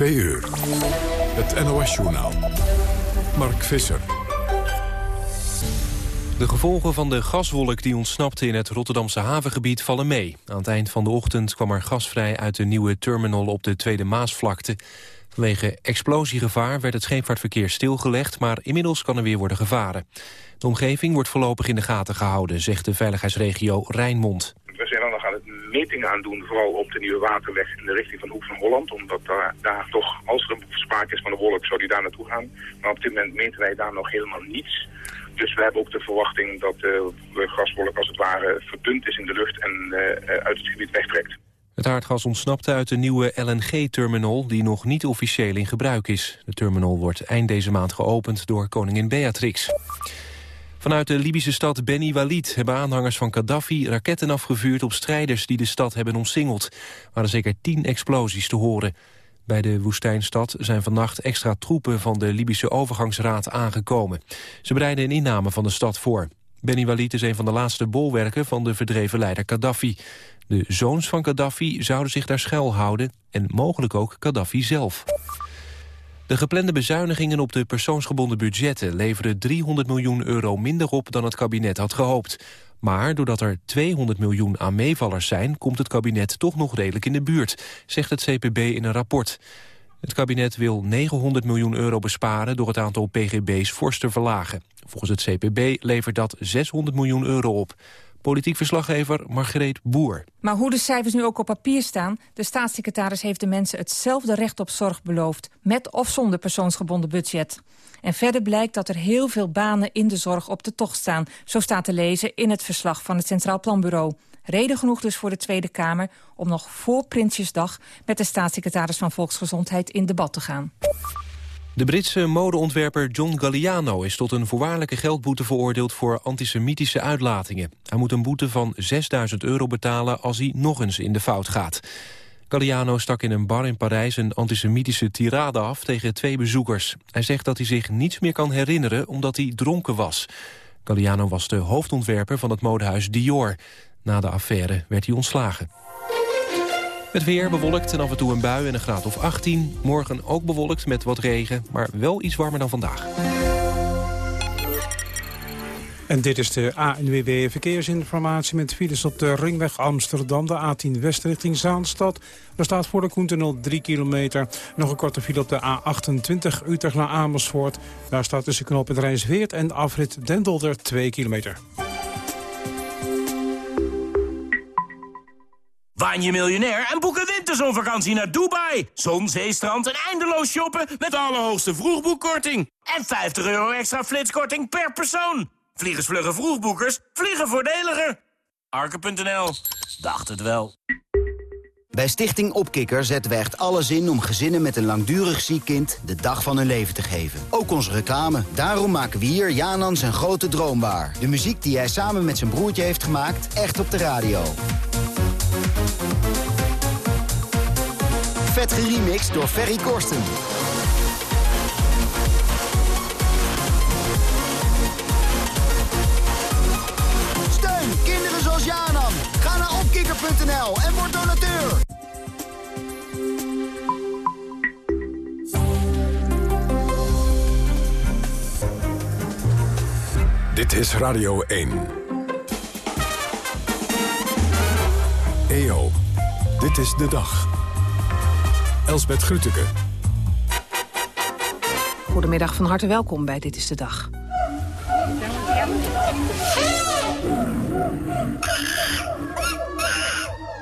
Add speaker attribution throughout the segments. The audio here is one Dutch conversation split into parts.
Speaker 1: Twee uur. Het NOS-journaal. Mark Visser.
Speaker 2: De gevolgen van de gaswolk die ontsnapte in het Rotterdamse havengebied vallen mee. Aan het eind van de ochtend kwam er gas vrij uit de nieuwe terminal op de Tweede Maasvlakte. Vanwege explosiegevaar werd het scheepvaartverkeer stilgelegd... maar inmiddels kan er weer worden gevaren. De omgeving wordt voorlopig in de gaten gehouden... zegt de veiligheidsregio Rijnmond.
Speaker 3: We zijn dan nog aan het metingen aan doen, vooral op de nieuwe waterweg in de richting van Hoek van Holland. Omdat daar, daar toch, als er sprake is van de wolk, zou die daar naartoe gaan. Maar op dit moment meten wij daar nog helemaal niets. Dus we hebben ook de verwachting dat de gaswolk als het ware verdund is in de lucht en uh, uit het gebied wegtrekt.
Speaker 2: Het aardgas ontsnapte uit de nieuwe LNG-terminal die nog niet officieel in gebruik is. De terminal wordt eind deze maand geopend door koningin Beatrix. Vanuit de Libische stad Beni Walid hebben aanhangers van Gaddafi raketten afgevuurd op strijders die de stad hebben omsingeld. Er waren zeker tien explosies te horen. Bij de woestijnstad zijn vannacht extra troepen van de Libische overgangsraad aangekomen. Ze bereiden een inname van de stad voor. Beni Walid is een van de laatste bolwerken van de verdreven leider Gaddafi. De zoons van Gaddafi zouden zich daar schuil houden en mogelijk ook Gaddafi zelf. De geplande bezuinigingen op de persoonsgebonden budgetten leveren 300 miljoen euro minder op dan het kabinet had gehoopt. Maar doordat er 200 miljoen aan meevallers zijn, komt het kabinet toch nog redelijk in de buurt, zegt het CPB in een rapport. Het kabinet wil 900 miljoen euro besparen door het aantal pgb's fors te verlagen. Volgens het CPB levert dat 600 miljoen euro op. Politiek verslaggever Margreet Boer.
Speaker 4: Maar hoe de cijfers nu ook op papier staan... de staatssecretaris heeft de mensen hetzelfde recht op zorg beloofd... met of zonder persoonsgebonden budget. En verder blijkt dat er heel veel banen in de zorg op de tocht staan. Zo staat te lezen in het verslag van het Centraal Planbureau. Reden genoeg dus voor de Tweede Kamer om nog voor Prinsjesdag... met de staatssecretaris van Volksgezondheid in debat te gaan.
Speaker 2: De Britse modeontwerper John Galliano is tot een voorwaardelijke geldboete veroordeeld voor antisemitische uitlatingen. Hij moet een boete van 6000 euro betalen als hij nog eens in de fout gaat. Galliano stak in een bar in Parijs een antisemitische tirade af tegen twee bezoekers. Hij zegt dat hij zich niets meer kan herinneren omdat hij dronken was. Galliano was de hoofdontwerper van het modehuis Dior. Na de affaire werd hij ontslagen. Het weer bewolkt en af en toe een bui en een graad of 18. Morgen ook bewolkt met wat regen, maar wel iets warmer dan vandaag.
Speaker 5: En dit is de ANWB Verkeersinformatie met files op de ringweg Amsterdam, de A10 West richting Zaanstad. Er staat voor de Koentunnel 3 kilometer. Nog een korte file op de A28 Utrecht naar Amersfoort. Daar staat tussen knop het Rijnsweert en afrit Dendelder 2 kilometer.
Speaker 6: Waan je miljonair en boek een winterzonvakantie naar Dubai. Zon, zee, strand en eindeloos shoppen met de allerhoogste vroegboekkorting. En 50 euro extra flitskorting per persoon. Vliegensvlugge vroegboekers vliegen voordeliger. Arke.nl. Dacht het wel.
Speaker 7: Bij Stichting Opkikker zetten we echt alles in om gezinnen met een langdurig ziek kind de dag van hun leven te geven. Ook onze reclame. Daarom maken we hier Janan zijn grote droombaar. De muziek die hij samen met zijn broertje heeft gemaakt, echt op de radio. Vet geremixed door Ferry Korsten. Steun kinderen zoals Janan. Ga naar opkikker.nl en word donateur.
Speaker 1: Dit is Radio 1. EO, dit is de dag. Elsbeth Grütke.
Speaker 4: Goedemiddag, van harte welkom bij Dit is de Dag.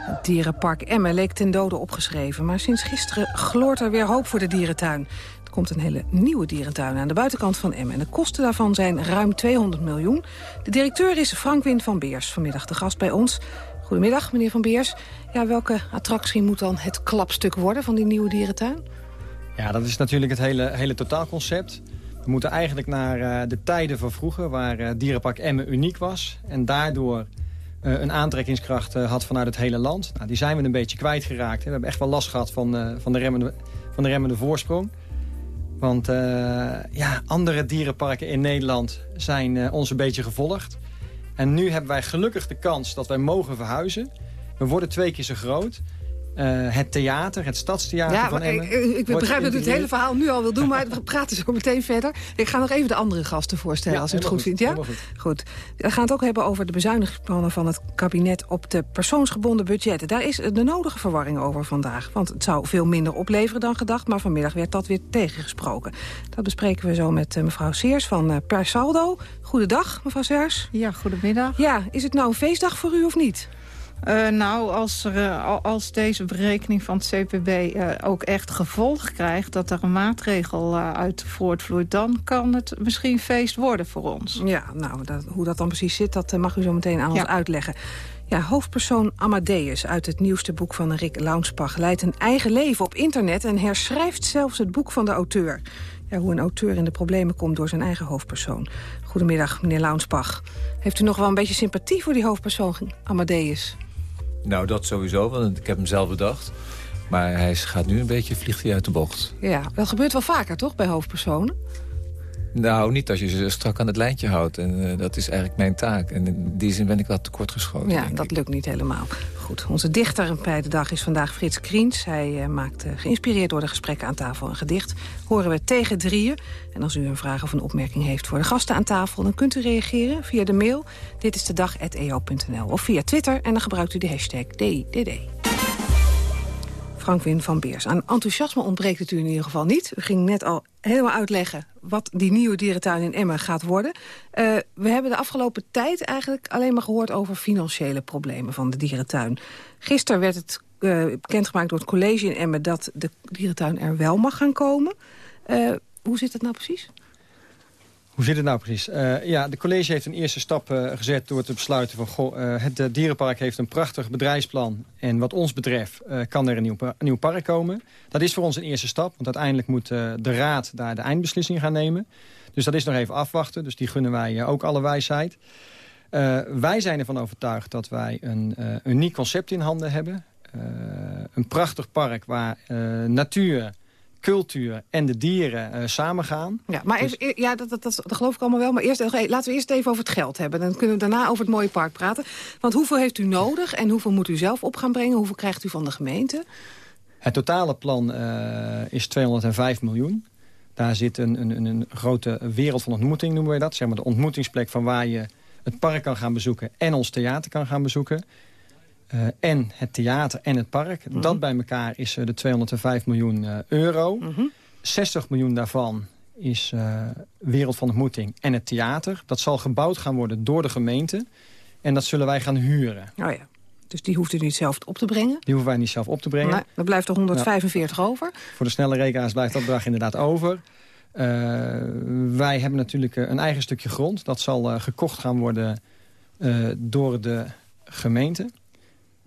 Speaker 4: Het dierenpark Emmen leek ten dode opgeschreven... maar sinds gisteren gloort er weer hoop voor de dierentuin. Er komt een hele nieuwe dierentuin aan de buitenkant van Emmen... en de kosten daarvan zijn ruim 200 miljoen. De directeur is Frank Win van Beers, vanmiddag de gast bij ons. Goedemiddag, meneer Van Beers. Ja, welke attractie moet dan het klapstuk worden van die nieuwe dierentuin?
Speaker 8: Ja, dat is natuurlijk het hele, hele totaalconcept. We moeten eigenlijk naar uh, de tijden van vroeger... waar uh, Dierenpark Emmen uniek was. En daardoor uh, een aantrekkingskracht had vanuit het hele land. Nou, die zijn we een beetje kwijtgeraakt. We hebben echt wel last gehad van, van, de, remmende, van de remmende voorsprong. Want ja, andere dierenparken in Nederland zijn ons een beetje gevolgd. En nu hebben wij gelukkig de kans dat wij mogen verhuizen. We worden twee keer zo groot. Uh, het theater, het stadstheater
Speaker 9: ja,
Speaker 8: van Emmen.
Speaker 9: Ik, ik begrijp dat u het hele verhaal nu al wil doen, maar we praten zo meteen verder. Ik ga nog even de andere gasten voorstellen, als u het goed, vindt. Ja? Goed. goed. We gaan het ook hebben over de bezuinigingsplannen van het kabinet op de persoonsgebonden budgetten. Daar is de nodige verwarring over vandaag. Want het zou veel minder opleveren dan gedacht, maar vanmiddag werd dat weer tegengesproken. Dat bespreken we zo met uh, mevrouw Seers van uh, Per Saldo. Goedendag, mevrouw Seers.
Speaker 10: Ja, goedemiddag.
Speaker 9: Ja, is het nou een feestdag voor u of niet?
Speaker 10: Uh, nou, als, er, uh, als deze berekening van het CPB uh, ook echt gevolg krijgt... dat er een maatregel uit voortvloeit... dan kan het misschien feest worden voor ons.
Speaker 9: Ja, nou, dat, hoe dat dan precies zit, dat mag u zo meteen aan ja. ons uitleggen. Ja, hoofdpersoon Amadeus uit het nieuwste boek van Rick Launsbach... leidt een eigen leven op internet en herschrijft zelfs het boek van de auteur. Ja, hoe een auteur in de problemen komt door zijn eigen hoofdpersoon. Goedemiddag, meneer Launsbach. Heeft u nog wel een beetje sympathie voor die hoofdpersoon Amadeus?
Speaker 11: Nou, dat sowieso, want ik heb hem zelf bedacht. Maar hij gaat nu een beetje, vliegt uit de bocht.
Speaker 9: Ja, dat gebeurt wel vaker, toch, bij hoofdpersonen?
Speaker 11: Nou, niet als je ze strak aan het lijntje houdt. En uh, dat is eigenlijk mijn taak. En in die zin ben ik wat tekortgeschoten.
Speaker 9: Ja, dat ik. lukt niet helemaal. Goed, onze dichter bij de dag is vandaag Frits Kriens. Hij uh, maakt, uh, geïnspireerd door de gesprekken aan tafel, een gedicht. Horen we tegen drieën. En als u een vraag of een opmerking heeft voor de gasten aan tafel... dan kunt u reageren via de mail dit is de dag@eo.nl of via Twitter en dan gebruikt u de hashtag DIDD. Frank Win van Beers. Aan enthousiasme ontbreekt het u in ieder geval niet. U ging net al helemaal uitleggen wat die nieuwe dierentuin in Emmen gaat worden. Uh, we hebben de afgelopen tijd eigenlijk alleen maar gehoord over financiële problemen van de dierentuin. Gisteren werd het uh, bekendgemaakt door het college in Emmen dat de dierentuin er wel mag gaan komen. Uh, hoe zit het nou precies?
Speaker 8: Hoe zit het nou precies? Uh, ja, de college heeft een eerste stap uh, gezet door te besluiten van... Goh, uh, het dierenpark heeft een prachtig bedrijfsplan. En wat ons betreft kan er een nieuw, een nieuw, park komen. Dat is voor ons een eerste stap. Want uiteindelijk moet de raad daar de eindbeslissing gaan nemen. Dus dat is nog even afwachten. Dus die gunnen wij ook alle wijsheid. wij zijn ervan overtuigd dat wij een uniek concept in handen hebben. een prachtig park waar natuur cultuur en de dieren uh, samengaan.
Speaker 9: Ja, maar dus... even, ja, dat, dat, dat, dat, geloof ik allemaal wel. Maar eerst, laten we eerst even over het geld hebben. Dan kunnen we daarna over het mooie park praten. Want hoeveel heeft u nodig en hoeveel moet u zelf op gaan brengen? Hoeveel krijgt u van de gemeente?
Speaker 8: Het totale plan uh, is 205 miljoen. Daar zit een, een, een grote wereld van ontmoeting, noemen we dat. Zeg maar de ontmoetingsplek van waar je het park kan gaan bezoeken... en ons theater kan gaan bezoeken. Uh, en het theater en het park. Mm -hmm. Dat bij elkaar is uh, de 205 miljoen uh, euro. Mm -hmm. 60 miljoen daarvan is Wereld van Ontmoeting en het theater. Dat zal gebouwd gaan worden door de gemeente. En dat zullen wij gaan huren.
Speaker 9: Oh ja. Dus die hoeft u niet zelf op te brengen?
Speaker 8: Die hoeven wij niet zelf op te brengen.
Speaker 9: Nee, er blijft er 145 nou, over.
Speaker 8: Voor de snelle rekenaars blijft dat bedrag inderdaad over. wij hebben natuurlijk een eigen stukje grond. Dat zal gekocht gaan worden door de gemeente.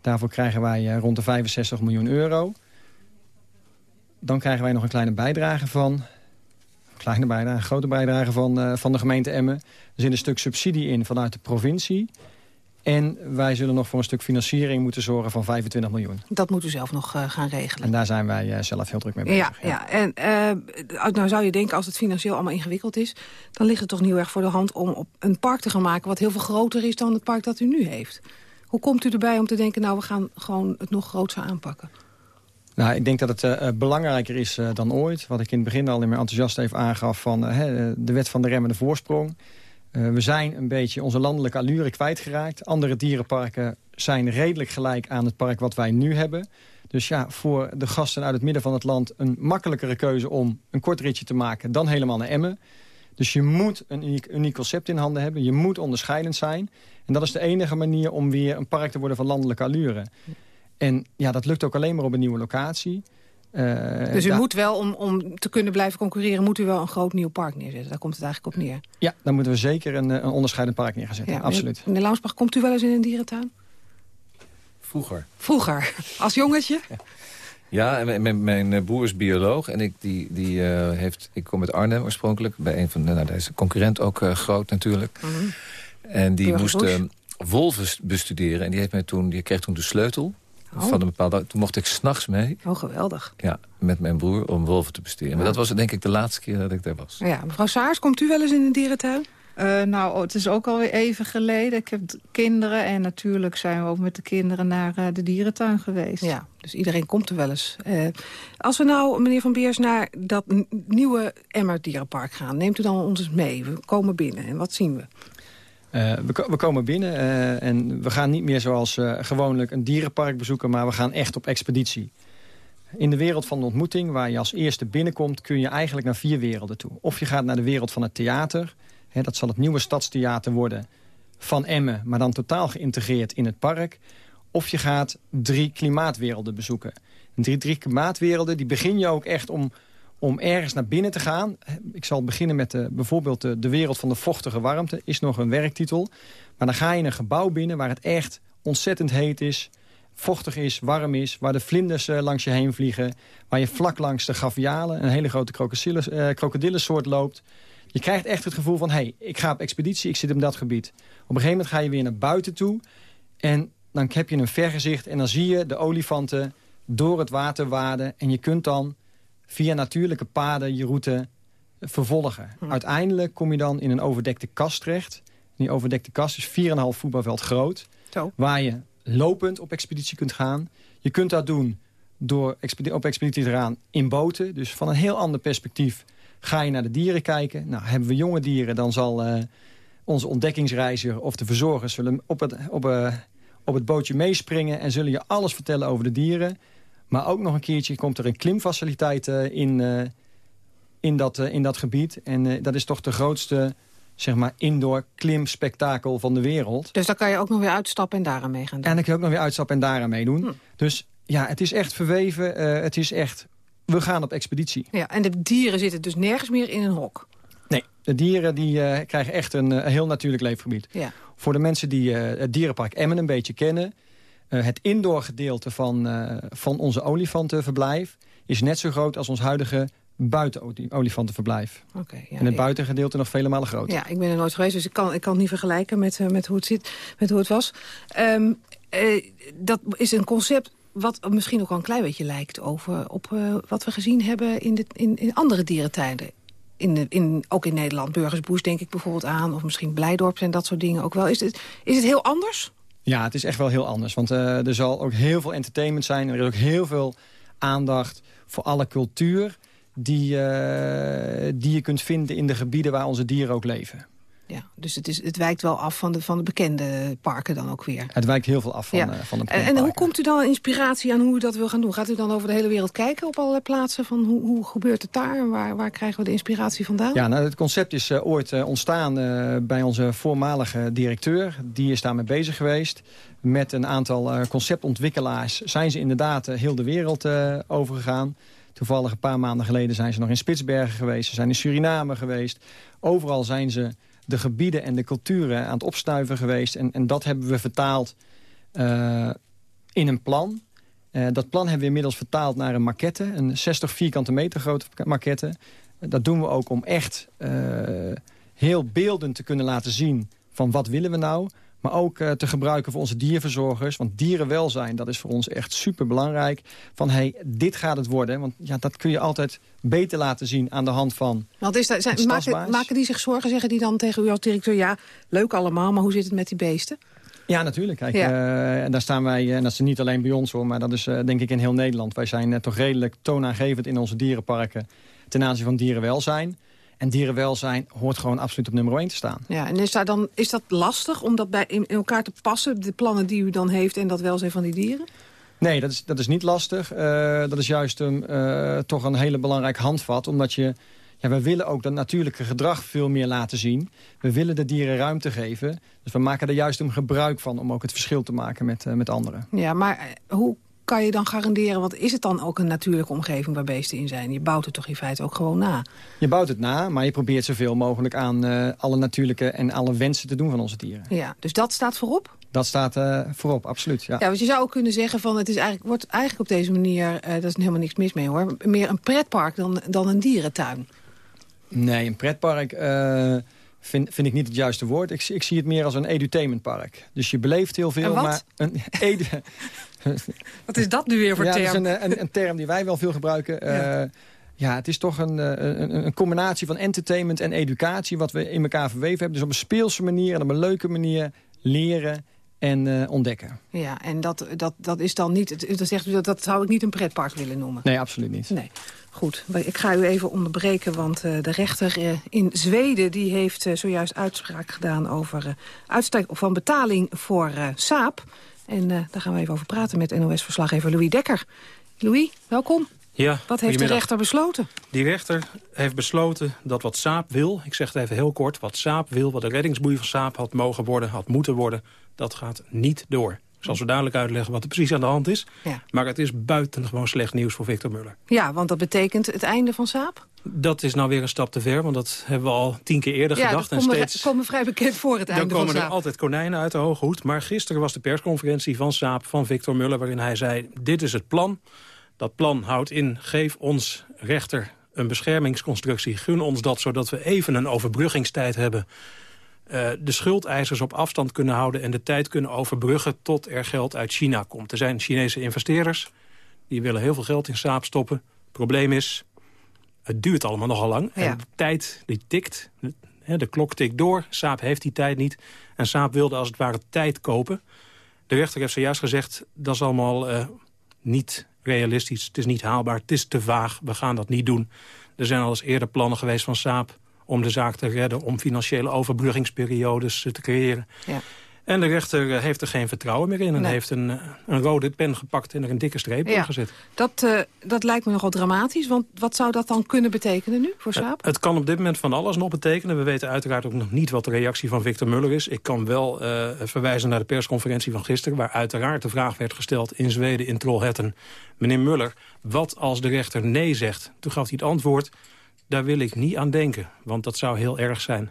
Speaker 8: Daarvoor krijgen wij uh, rond de 65 miljoen euro. Dan krijgen wij nog een kleine bijdrage van... Een kleine bijdrage, een grote bijdrage van, uh, van de gemeente Emmen. Er zit een stuk subsidie in vanuit de provincie. En wij zullen nog voor een stuk financiering moeten zorgen van 25 miljoen.
Speaker 9: Dat moet u zelf nog uh, gaan regelen.
Speaker 8: En daar zijn wij zelf heel druk mee bezig.
Speaker 9: Ja, ja. ja. en nou zou je denken als het financieel allemaal ingewikkeld is... dan ligt het toch niet erg voor de hand om op een park te gaan maken... wat heel veel groter is dan het park dat u nu heeft. Hoe komt u erbij om te denken, nou, we gaan gewoon het nog groter aanpakken?
Speaker 8: Nou, ik denk dat het uh, belangrijker is uh, dan ooit. Wat ik in het begin al in mijn enthousiast even aangaf... van uh, de wet van de remmende voorsprong. we zijn een beetje onze landelijke allure kwijtgeraakt. Andere dierenparken zijn redelijk gelijk aan het park wat wij nu hebben. Dus ja, voor de gasten uit het midden van het land... een makkelijkere keuze om een kort ritje te maken dan helemaal naar Emmen. Dus je moet een uniek, uniek concept in handen hebben. Je moet onderscheidend zijn. En dat is de enige manier om weer een park te worden van landelijke allure. En ja, dat lukt ook alleen maar op een nieuwe locatie.
Speaker 9: Uh, dus u moet wel, om, om te kunnen blijven concurreren... moet u wel een groot nieuw park neerzetten. Daar komt het eigenlijk op neer.
Speaker 8: Ja, dan moeten we zeker een, een onderscheidend park neer gaan zetten. Ja, Absoluut.
Speaker 9: Meneer Launsbach, komt u wel eens in een dierentuin?
Speaker 11: Vroeger.
Speaker 9: Vroeger, als jongetje?
Speaker 11: Ja, mijn, mijn broer is bioloog en ik, die, die, uh, heeft, ik kom uit Arnhem oorspronkelijk. Bij een van de, nou, deze concurrent ook uh, groot natuurlijk. Mm -hmm. En die moest uh, wolven bestuderen. En die, heeft mij toen, die kreeg toen de sleutel. Oh. Van een bepaalde, toen mocht ik s'nachts mee.
Speaker 9: Oh, geweldig.
Speaker 11: Ja, met mijn broer om wolven te bestuderen. Maar dat was denk ik de laatste keer dat ik daar was.
Speaker 9: Ja, mevrouw Saars, komt u wel eens in een dierentuin?
Speaker 10: Uh, nou, het is ook alweer even geleden. Ik heb kinderen en natuurlijk zijn we ook met de kinderen naar uh, de dierentuin geweest.
Speaker 9: Ja, dus iedereen komt er wel eens. Uh, als we nou, meneer Van Beers, naar dat nieuwe Emmer Dierenpark gaan... neemt u dan ons eens mee. We komen binnen en wat zien we?
Speaker 8: We, we, komen binnen en we gaan niet meer zoals gewoonlijk een dierenpark bezoeken... maar we gaan echt op expeditie. In de wereld van de ontmoeting, waar je als eerste binnenkomt... kun je eigenlijk naar vier werelden toe. Of je gaat naar de wereld van het theater dat zal het nieuwe stadstheater worden van Emmen... maar dan totaal geïntegreerd in het park. Of je gaat drie klimaatwerelden bezoeken. Drie klimaatwerelden die begin je ook echt om, om ergens naar binnen te gaan. Ik zal beginnen met de, bijvoorbeeld de, wereld van de vochtige warmte. Is nog een werktitel. Maar dan ga je een gebouw binnen waar het echt ontzettend heet is vochtig is, warm is, waar de vlinders uh, langs je heen vliegen... waar je vlak langs de gavialen, een hele grote uh, krokodillensoort loopt... Je krijgt echt het gevoel van, hé, hey, ik ga op expeditie, ik zit in dat gebied. Op een gegeven moment ga je weer naar buiten toe. En dan heb je een vergezicht en dan zie je de olifanten door het water waden. En je kunt dan via natuurlijke paden je route vervolgen. Hm. Uiteindelijk kom je dan in een overdekte kast terecht. Die overdekte kast is 4,5 voetbalveld groot. Zo. Waar je lopend op expeditie kunt gaan. Je kunt dat doen door op expeditie te gaan in boten. Dus van een heel ander perspectief Ga je naar de dieren kijken. Nou, hebben we jonge dieren, dan zal uh, onze ontdekkingsreiziger of de verzorgers... zullen op het, op, uh, op het bootje meespringen en zullen je alles vertellen over de dieren. Maar ook nog een keertje komt er een klimfaciliteit uh, in, in, dat, in dat gebied. En dat is toch de grootste zeg maar, indoor klimspektakel van de wereld.
Speaker 9: Dus dan kan je ook nog weer uitstappen en daaraan mee gaan doen?
Speaker 8: En dan kun je ook nog weer uitstappen en daaraan meedoen. Hm. Dus ja, het is echt verweven. het is echt we gaan op expeditie.
Speaker 9: Ja, en de dieren zitten dus nergens meer in een hok?
Speaker 8: Nee, de dieren die, uh, krijgen echt een uh, heel natuurlijk leefgebied. Ja. Voor de mensen die uh, het dierenpark Emmen een beetje kennen... het indoor gedeelte van, van onze olifantenverblijf... is net zo groot als ons huidige buitenolifantenverblijf. Okay, ja, en het buitengedeelte nog vele malen groter.
Speaker 9: Ja, ik ben er nooit geweest, dus ik kan, ik kan het niet vergelijken met, met, hoe, het zit, met hoe het was. Um, dat is een concept wat misschien ook al een klein beetje lijkt over, op uh, wat we gezien hebben in, de, in, in andere dierentijden. In de, in, ook in Nederland, Burgersboes denk ik bijvoorbeeld aan... of misschien Blijdorp en dat soort dingen ook wel. Is het, is het heel anders?
Speaker 8: Ja, het is echt wel heel anders. Want uh, er zal ook heel veel entertainment zijn. Er is ook heel veel aandacht voor alle cultuur... die, uh, die je kunt vinden in de gebieden waar onze dieren ook leven
Speaker 9: ja. Dus het, is, het wijkt wel af van de, van de bekende parken dan ook weer.
Speaker 8: Het wijkt heel veel af van, ja. uh, van de
Speaker 9: En, en hoe komt u dan inspiratie aan hoe u dat wil gaan doen? Gaat u dan over de hele wereld kijken op allerlei plaatsen? Van hoe, hoe gebeurt het daar waar, waar krijgen we de inspiratie vandaan?
Speaker 8: Ja, nou, het concept is uh, ooit uh, ontstaan bij onze voormalige directeur. Die is daarmee bezig geweest. Met een aantal conceptontwikkelaars zijn ze inderdaad heel de wereld overgegaan. Toevallig een paar maanden geleden zijn ze nog in Spitsbergen geweest. Ze zijn in Suriname geweest. Overal zijn ze de gebieden en de culturen aan het opstuiven geweest. En, en dat hebben we vertaald uh, in een plan. Uh, dat plan hebben we inmiddels vertaald naar een maquette. Een 60 vierkante meter grote maquette. Dat doen we ook om echt uh, heel beeldend te kunnen laten zien... van wat willen we nou... Maar ook uh, te gebruiken voor onze dierverzorgers. Want dierenwelzijn, dat is voor ons echt super belangrijk. Van, hey, dit gaat het worden. Want ja, dat kun je altijd beter laten zien aan de hand van
Speaker 9: Want is dat, zijn, maken, maken die zich zorgen, zeggen die dan tegen u als directeur... ja, leuk allemaal, maar hoe zit het met die beesten?
Speaker 8: Ja, natuurlijk. Kijk, ja. Uh, en daar staan wij, eh, en dat is niet alleen bij ons hoor... maar dat is uh, denk ik in heel Nederland. Wij zijn toch redelijk toonaangevend in onze dierenparken... ten aanzien van dierenwelzijn. En dierenwelzijn hoort gewoon absoluut op nummer 1 te staan.
Speaker 9: Ja, en is, daar dan, is dat lastig om dat bij, in, elkaar te passen, de plannen die u dan heeft en dat welzijn van die dieren?
Speaker 8: Nee, dat is, dat is niet lastig. Uh, dat is juist een, uh, toch een hele belangrijk handvat. Omdat je, ja, we willen ook dat natuurlijke gedrag veel meer laten zien. We willen de dieren ruimte geven. Dus we maken er juist een gebruik van om ook het verschil te maken met, uh, met anderen.
Speaker 9: Ja, maar hoe kan je dan garanderen? Want is het dan ook een natuurlijke omgeving waar beesten in zijn? Je bouwt het toch in feite ook gewoon na?
Speaker 8: Je bouwt het na, maar je probeert zoveel mogelijk aan uh, alle natuurlijke en alle wensen te doen van onze dieren.
Speaker 9: Ja, dus dat staat voorop?
Speaker 8: Dat staat uh, voorop, absoluut. Ja.
Speaker 9: ja, want je zou ook kunnen zeggen van het is eigenlijk, wordt eigenlijk op deze manier, uh, daar is helemaal niks mis mee hoor, meer een pretpark dan, dan een dierentuin.
Speaker 8: Nee, een pretpark vind, vind ik niet het juiste woord. Ik, ik zie het meer als een edutainmentpark. Dus je beleeft heel veel, maar een edu
Speaker 9: Wat is dat nu weer voor
Speaker 8: ja,
Speaker 9: term?
Speaker 8: Dat is een, een, een, term die wij wel veel gebruiken. Ja. Uh, Ja, het is toch een, een, een, combinatie van entertainment en educatie... wat we in elkaar verweven hebben. Dus op een speelse manier en op een leuke manier leren en ontdekken.
Speaker 9: Ja, en dat, dat, dat is dan niet... Dat, zegt u, dat, dat zou ik niet een pretpark willen noemen.
Speaker 8: Nee, absoluut niet.
Speaker 9: Nee. Goed, ik ga u even onderbreken, want de rechter in Zweden... die heeft zojuist uitspraak gedaan over uitstek van betaling voor saap. En daar gaan we even over praten met NOS-verslaggever Louis Dekker. Louis, welkom.
Speaker 12: Ja,
Speaker 9: wat heeft de rechter besloten?
Speaker 12: Die rechter heeft besloten dat wat Saap wil... ik zeg het even heel kort, wat Saap wil... wat de reddingsboei van Saap had mogen worden, had moeten worden... dat gaat niet door. Ik zal zo dadelijk uitleggen wat er precies aan de hand is. Ja. Maar het is buitengewoon slecht nieuws voor Victor Muller.
Speaker 9: Ja, want dat betekent het einde van Saap?
Speaker 12: Dat is nou weer een stap te ver, want dat hebben we al tien keer eerder gedacht.
Speaker 9: Ja, dat
Speaker 12: en steeds...
Speaker 9: komen vrij bekend voor het einde. Dan
Speaker 12: komen er altijd konijnen uit de hoge hoed. Maar gisteren was de persconferentie van Saap, van Victor Muller... waarin hij zei, dit is het plan... Dat plan houdt in, geef ons rechter een beschermingsconstructie. Gun ons dat, zodat we even een overbruggingstijd hebben. Uh, de schuldeisers op afstand kunnen houden... en de tijd kunnen overbruggen tot er geld uit China komt. Er zijn Chinese investeerders, die willen heel veel geld in Saab stoppen. Probleem is, het duurt allemaal nogal lang. En de tijd die tikt, de klok tikt door. Saab heeft die tijd niet. En Saab wilde als het ware tijd kopen. De rechter heeft zojuist gezegd, dat is allemaal uh, niet realistisch. Het is niet haalbaar, het is te vaag, we gaan dat niet doen. Er zijn al eens eerder plannen geweest van Saab om de zaak te redden... om financiële overbruggingsperiodes te creëren. Ja. En de rechter eh, heeft er geen vertrouwen meer in... en heeft een, eh, een rode pen gepakt en er een dikke streep ja. gezet.
Speaker 9: Dat, uh, dat lijkt me nogal dramatisch, want wat zou dat dan kunnen betekenen nu voor Saab?
Speaker 12: het kan op dit moment van alles nog betekenen. We weten uiteraard ook nog niet wat de reactie van Victor Muller is. Ik kan wel uh, verwijzen naar de persconferentie van gisteren... waar uiteraard de vraag werd gesteld in Zweden, in Trollhättan... meneer Muller, wat als de rechter nee zegt? Toen gaf hij het antwoord, daar wil ik niet aan denken, want dat zou heel erg zijn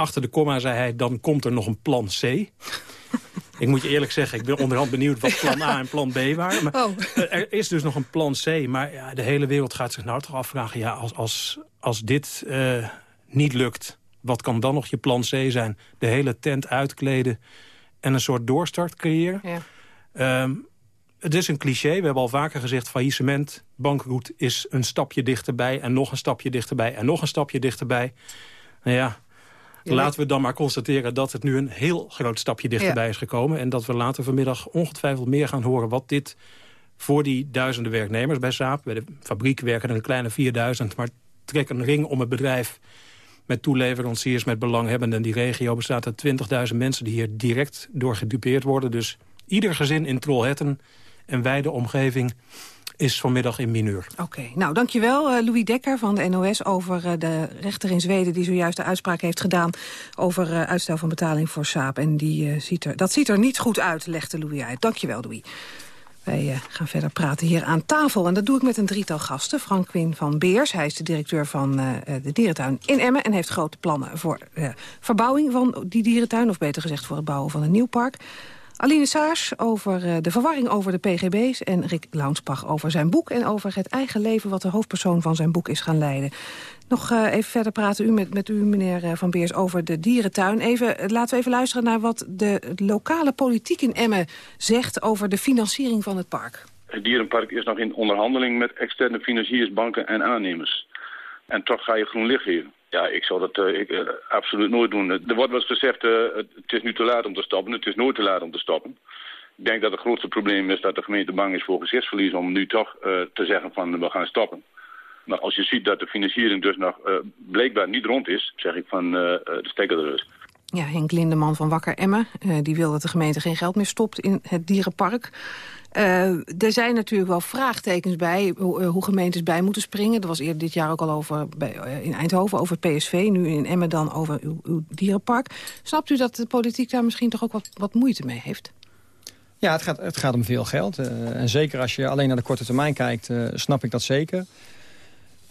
Speaker 12: achter de komma zei hij, dan komt er nog een plan C. ik moet je eerlijk zeggen, ik ben onderhand benieuwd wat plan A en plan B waren. Maar oh. Er is dus nog een plan C, maar ja, de hele wereld gaat zich nou toch afvragen... ja, als, als, als dit uh, niet lukt, wat kan dan nog je plan C zijn? De hele tent uitkleden en een soort doorstart creëren? Ja. Um, het is een cliché, we hebben al vaker gezegd... faillissement, bankroet is een stapje dichterbij... en nog een stapje dichterbij en nog een stapje dichterbij. Nou ja, Laten we dan maar constateren dat het nu een heel groot stapje dichterbij is gekomen. En dat we later vanmiddag ongetwijfeld meer gaan horen wat dit voor die duizenden werknemers bij Saab. Bij de fabriek werken er een kleine 4000, maar trek een ring om het bedrijf met toeleveranciers, met belanghebbenden. Die regio bestaat uit 20.000 mensen die hier direct door gedupeerd worden. Dus ieder gezin in Trollhättan en wijde omgeving is vanmiddag in mineur.
Speaker 9: Oké, nou dankjewel uh, Louis Dekker van de NOS over uh, de rechter in Zweden... die zojuist de uitspraak heeft gedaan over uh, uitstel van betaling voor Saab. En die, ziet er, dat ziet er niet goed uit, legde Louis uit. Dankjewel Louis. Wij gaan verder praten hier aan tafel. En dat doe ik met een drietal gasten. Frank Quinn van Beers, hij is de directeur van de dierentuin in Emmen... en heeft grote plannen voor verbouwing van die dierentuin... of beter gezegd voor het bouwen van een nieuw park. Aline Saars over eh, de verwarring over de PGB's... en Rick Launsbach over zijn boek... en over het eigen leven wat de hoofdpersoon van zijn boek is gaan leiden. Nog uh, even verder praten u met, met u, meneer eh, Van Beers, over de dierentuin. Even, laten we even luisteren naar wat de lokale politiek in Emmen zegt... over de financiering van het park.
Speaker 13: Het dierenpark is nog in onderhandeling met externe financiers, banken en aannemers. En toch ga je groen licht geven. Ja, ik zou dat uh, ik, uh, absoluut nooit doen. Er wordt wel eens gezegd, uh, het is nu te laat om te stoppen. Het is nooit te laat om te stoppen. Ik denk dat het grootste probleem is dat de gemeente bang is voor gezichtsverlies... om nu toch te zeggen van we gaan stoppen. Maar als je ziet dat de financiering dus nog blijkbaar niet rond is... zeg ik van de stekker eruit.
Speaker 9: Ja, Henk Lindeman van Wakker Emmen. die wil dat de gemeente geen geld meer stopt in het dierenpark. Uh, er zijn natuurlijk wel vraagtekens bij hoe, uh, hoe, gemeentes bij moeten springen. Er was eerder dit jaar ook al over bij, uh, in Eindhoven over PSV. Nu in Emmen dan over uw, uw, dierenpark. Snapt u dat de politiek daar misschien toch ook wat, wat moeite mee heeft?
Speaker 8: Ja, het gaat, het gaat om veel geld. en zeker als je alleen naar de korte termijn kijkt, snap ik dat zeker.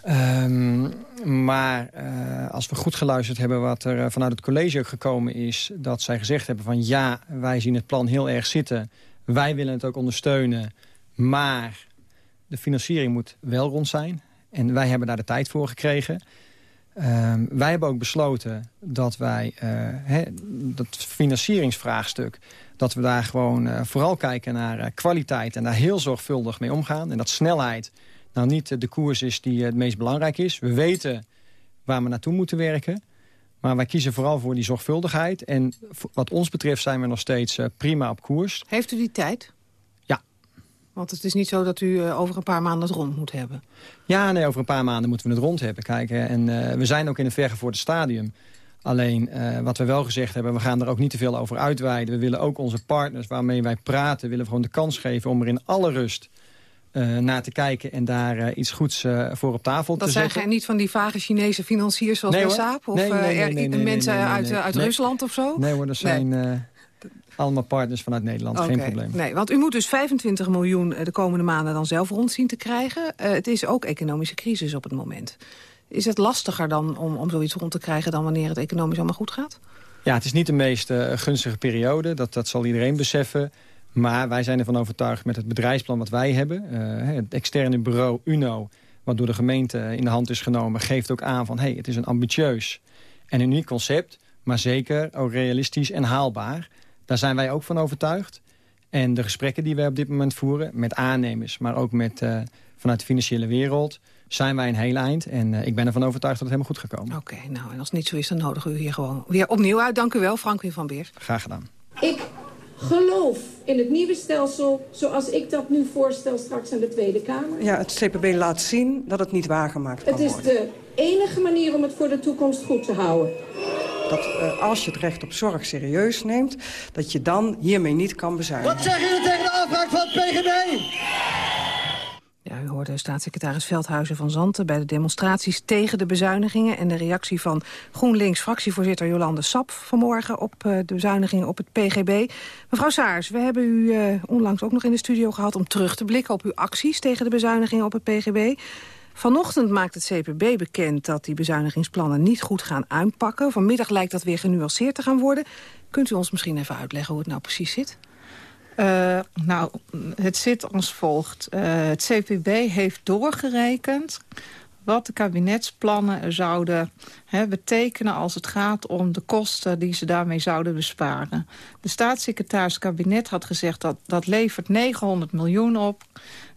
Speaker 8: Um, maar als we goed geluisterd hebben wat er vanuit het college ook gekomen is... dat zij gezegd hebben van ja, wij zien het plan heel erg zitten... Wij willen het ook ondersteunen, maar de financiering moet wel rond zijn. En wij hebben daar de tijd voor gekregen. Um, wij hebben ook besloten dat wij uh, dat financieringsvraagstuk... dat we daar gewoon uh, vooral kijken naar uh, kwaliteit en daar heel zorgvuldig mee omgaan. En dat snelheid, nou niet de koers is die het meest belangrijk is. We weten waar we naartoe moeten werken. Maar wij kiezen vooral voor die zorgvuldigheid. En wat ons betreft zijn we nog steeds prima op koers.
Speaker 9: Heeft u die tijd? Want het is niet zo dat u eh, over een paar maanden het rond moet hebben.
Speaker 8: Ja, nee, over een paar maanden moeten we het rond hebben. Kijk, en uh, we zijn ook in een het stadium. Alleen, uh, wat we wel gezegd hebben, we gaan er ook niet te veel over uitweiden. We willen ook onze partners waarmee wij praten... willen we gewoon de kans geven om er in alle rust uh, naar te kijken en daar uh, iets goeds uh, voor op tafel
Speaker 9: dat
Speaker 8: te
Speaker 9: zetten.
Speaker 8: Dat
Speaker 9: zijn niet van die vage Chinese financiers zoals nee, Saab? Of mensen uit, uit Rusland of zo?
Speaker 8: Nee hoor, dat zijn allemaal partners vanuit Nederland, geen probleem.
Speaker 9: Nee, want u moet dus 25 miljoen eh, de komende maanden dan zelf rond zien te krijgen. Het is ook economische crisis op het moment. Is het lastiger dan om, om zoiets rond te krijgen... dan wanneer het economisch allemaal goed gaat?
Speaker 8: Ja, het is niet de meest gunstige periode. Dat, dat zal iedereen beseffen. Maar wij zijn ervan overtuigd met het bedrijfsplan wat wij hebben. Uh, het externe bureau UNO, wat door de gemeente in de hand is genomen... geeft ook aan van hey, het is een ambitieus en uniek concept... maar zeker ook realistisch en haalbaar... Daar zijn wij ook van overtuigd. En de gesprekken die wij op dit moment voeren met aannemers... maar ook met, uh, vanuit de financiële wereld zijn wij een heel eind. En uh, ik ben ervan overtuigd dat het helemaal goed gaat komen.
Speaker 9: Oké, okay, nou en als het niet zo is, dan nodigen we u hier gewoon weer opnieuw uit. Dank u wel, Frank van Beer.
Speaker 8: Graag gedaan.
Speaker 14: Ik geloof in het nieuwe stelsel zoals ik dat nu voorstel straks aan de Tweede Kamer.
Speaker 15: Ja, het CPB laat zien dat het niet waargemaakt kan
Speaker 14: Het is
Speaker 15: worden.
Speaker 14: de enige manier om het voor de toekomst goed te houden
Speaker 15: dat uh, als je het recht op zorg serieus neemt... dat je dan hiermee niet kan bezuinigen.
Speaker 16: Wat zeggen jullie tegen de afspraak van het PGB?
Speaker 9: U hoorde staatssecretaris Veldhuizen van Zanten... bij de demonstraties tegen de bezuinigingen... en de reactie van GroenLinks-fractievoorzitter Jolande Sap... vanmorgen op uh, de bezuinigingen op het PGB. Mevrouw Saars, we hebben u uh, onlangs ook nog in de studio gehad... om terug te blikken op uw acties tegen de bezuinigingen op het PGB. Vanochtend maakt het CPB bekend dat die bezuinigingsplannen niet goed gaan uitpakken. Vanmiddag lijkt dat weer genuanceerd te gaan worden. Kunt u ons misschien even uitleggen hoe het nou precies zit?
Speaker 10: Uh, nou, het zit als volgt. Uh, het CPB heeft doorgerekend wat de kabinetsplannen zouden hè, betekenen als het gaat om de kosten die ze daarmee zouden besparen. De staatssecretaris kabinet had gezegd dat dat levert 900 miljoen op.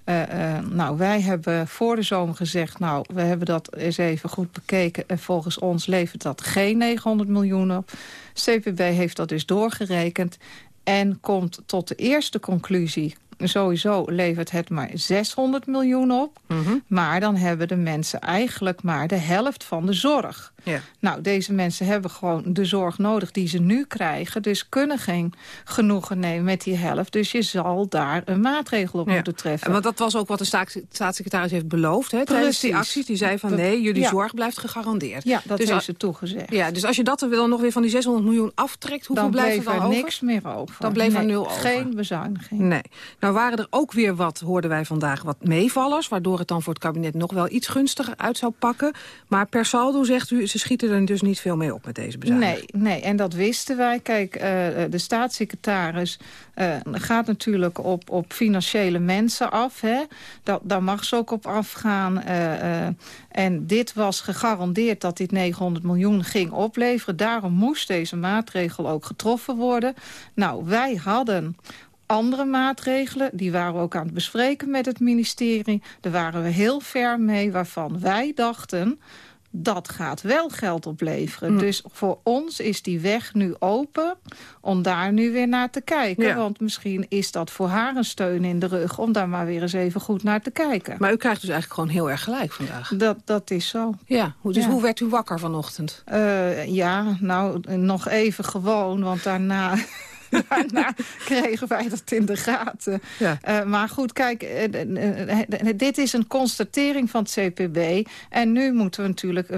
Speaker 10: Uh, nou, wij hebben voor de zomer gezegd... nou, we hebben dat eens even goed bekeken... en volgens ons levert dat geen 900 miljoen op. CPB heeft dat dus doorgerekend... en komt tot de eerste conclusie sowieso levert het maar 600 miljoen op. Mm -hmm. Maar dan hebben de mensen eigenlijk maar de helft van de zorg. Ja. Nou, deze mensen hebben gewoon de zorg nodig die ze nu krijgen. Dus kunnen geen genoegen nemen met die helft. Dus je zal daar een maatregel op ja. moeten treffen.
Speaker 9: Want dat was ook wat de staatssecretaris heeft beloofd hè, tijdens die acties. Die zei van nee, jullie ja. zorg blijft gegarandeerd.
Speaker 10: Ja, dat dus heeft ze toegezegd.
Speaker 9: Ja, dus als je dat er dan nog weer van die 600 miljoen aftrekt, hoeveel
Speaker 10: dan
Speaker 9: blijft er dan
Speaker 10: er
Speaker 9: over?
Speaker 10: niks meer over.
Speaker 9: Dan bleef
Speaker 10: nee,
Speaker 9: er nul over.
Speaker 10: Geen bezuiniging.
Speaker 9: Nee. Nou waren er ook weer wat, hoorden wij vandaag, wat meevallers... waardoor het dan voor het kabinet nog wel iets gunstiger uit zou pakken. Maar per saldo zegt u, ze schieten er dus niet veel mee op met deze bezuiniging.
Speaker 10: Nee, nee, en dat wisten wij. Kijk, uh, de staatssecretaris uh, gaat natuurlijk op, op financiële mensen af. Hè? Dat, daar mag ze ook op afgaan. Uh, en dit was gegarandeerd dat dit 900 miljoen ging opleveren. Daarom moest deze maatregel ook getroffen worden. Nou, wij hadden andere maatregelen. Die waren we ook aan het bespreken met het ministerie. Daar waren we heel ver mee, waarvan wij dachten dat gaat wel geld opleveren. Mm. Dus voor ons is die weg nu open om daar nu weer naar te kijken. Ja. Want misschien is dat voor haar een steun in de rug... om daar maar weer eens even goed naar te kijken.
Speaker 9: Maar u krijgt dus eigenlijk gewoon heel erg gelijk vandaag.
Speaker 10: Dat, dat is zo.
Speaker 9: Ja, dus ja. hoe werd u wakker vanochtend?
Speaker 10: Uh, ja, nou, nog even gewoon, want daarna... Daarna kregen wij dat in de gaten. Ja. Uh, maar goed, kijk, uh, uh, dit is een constatering van het CPB. En nu moeten we natuurlijk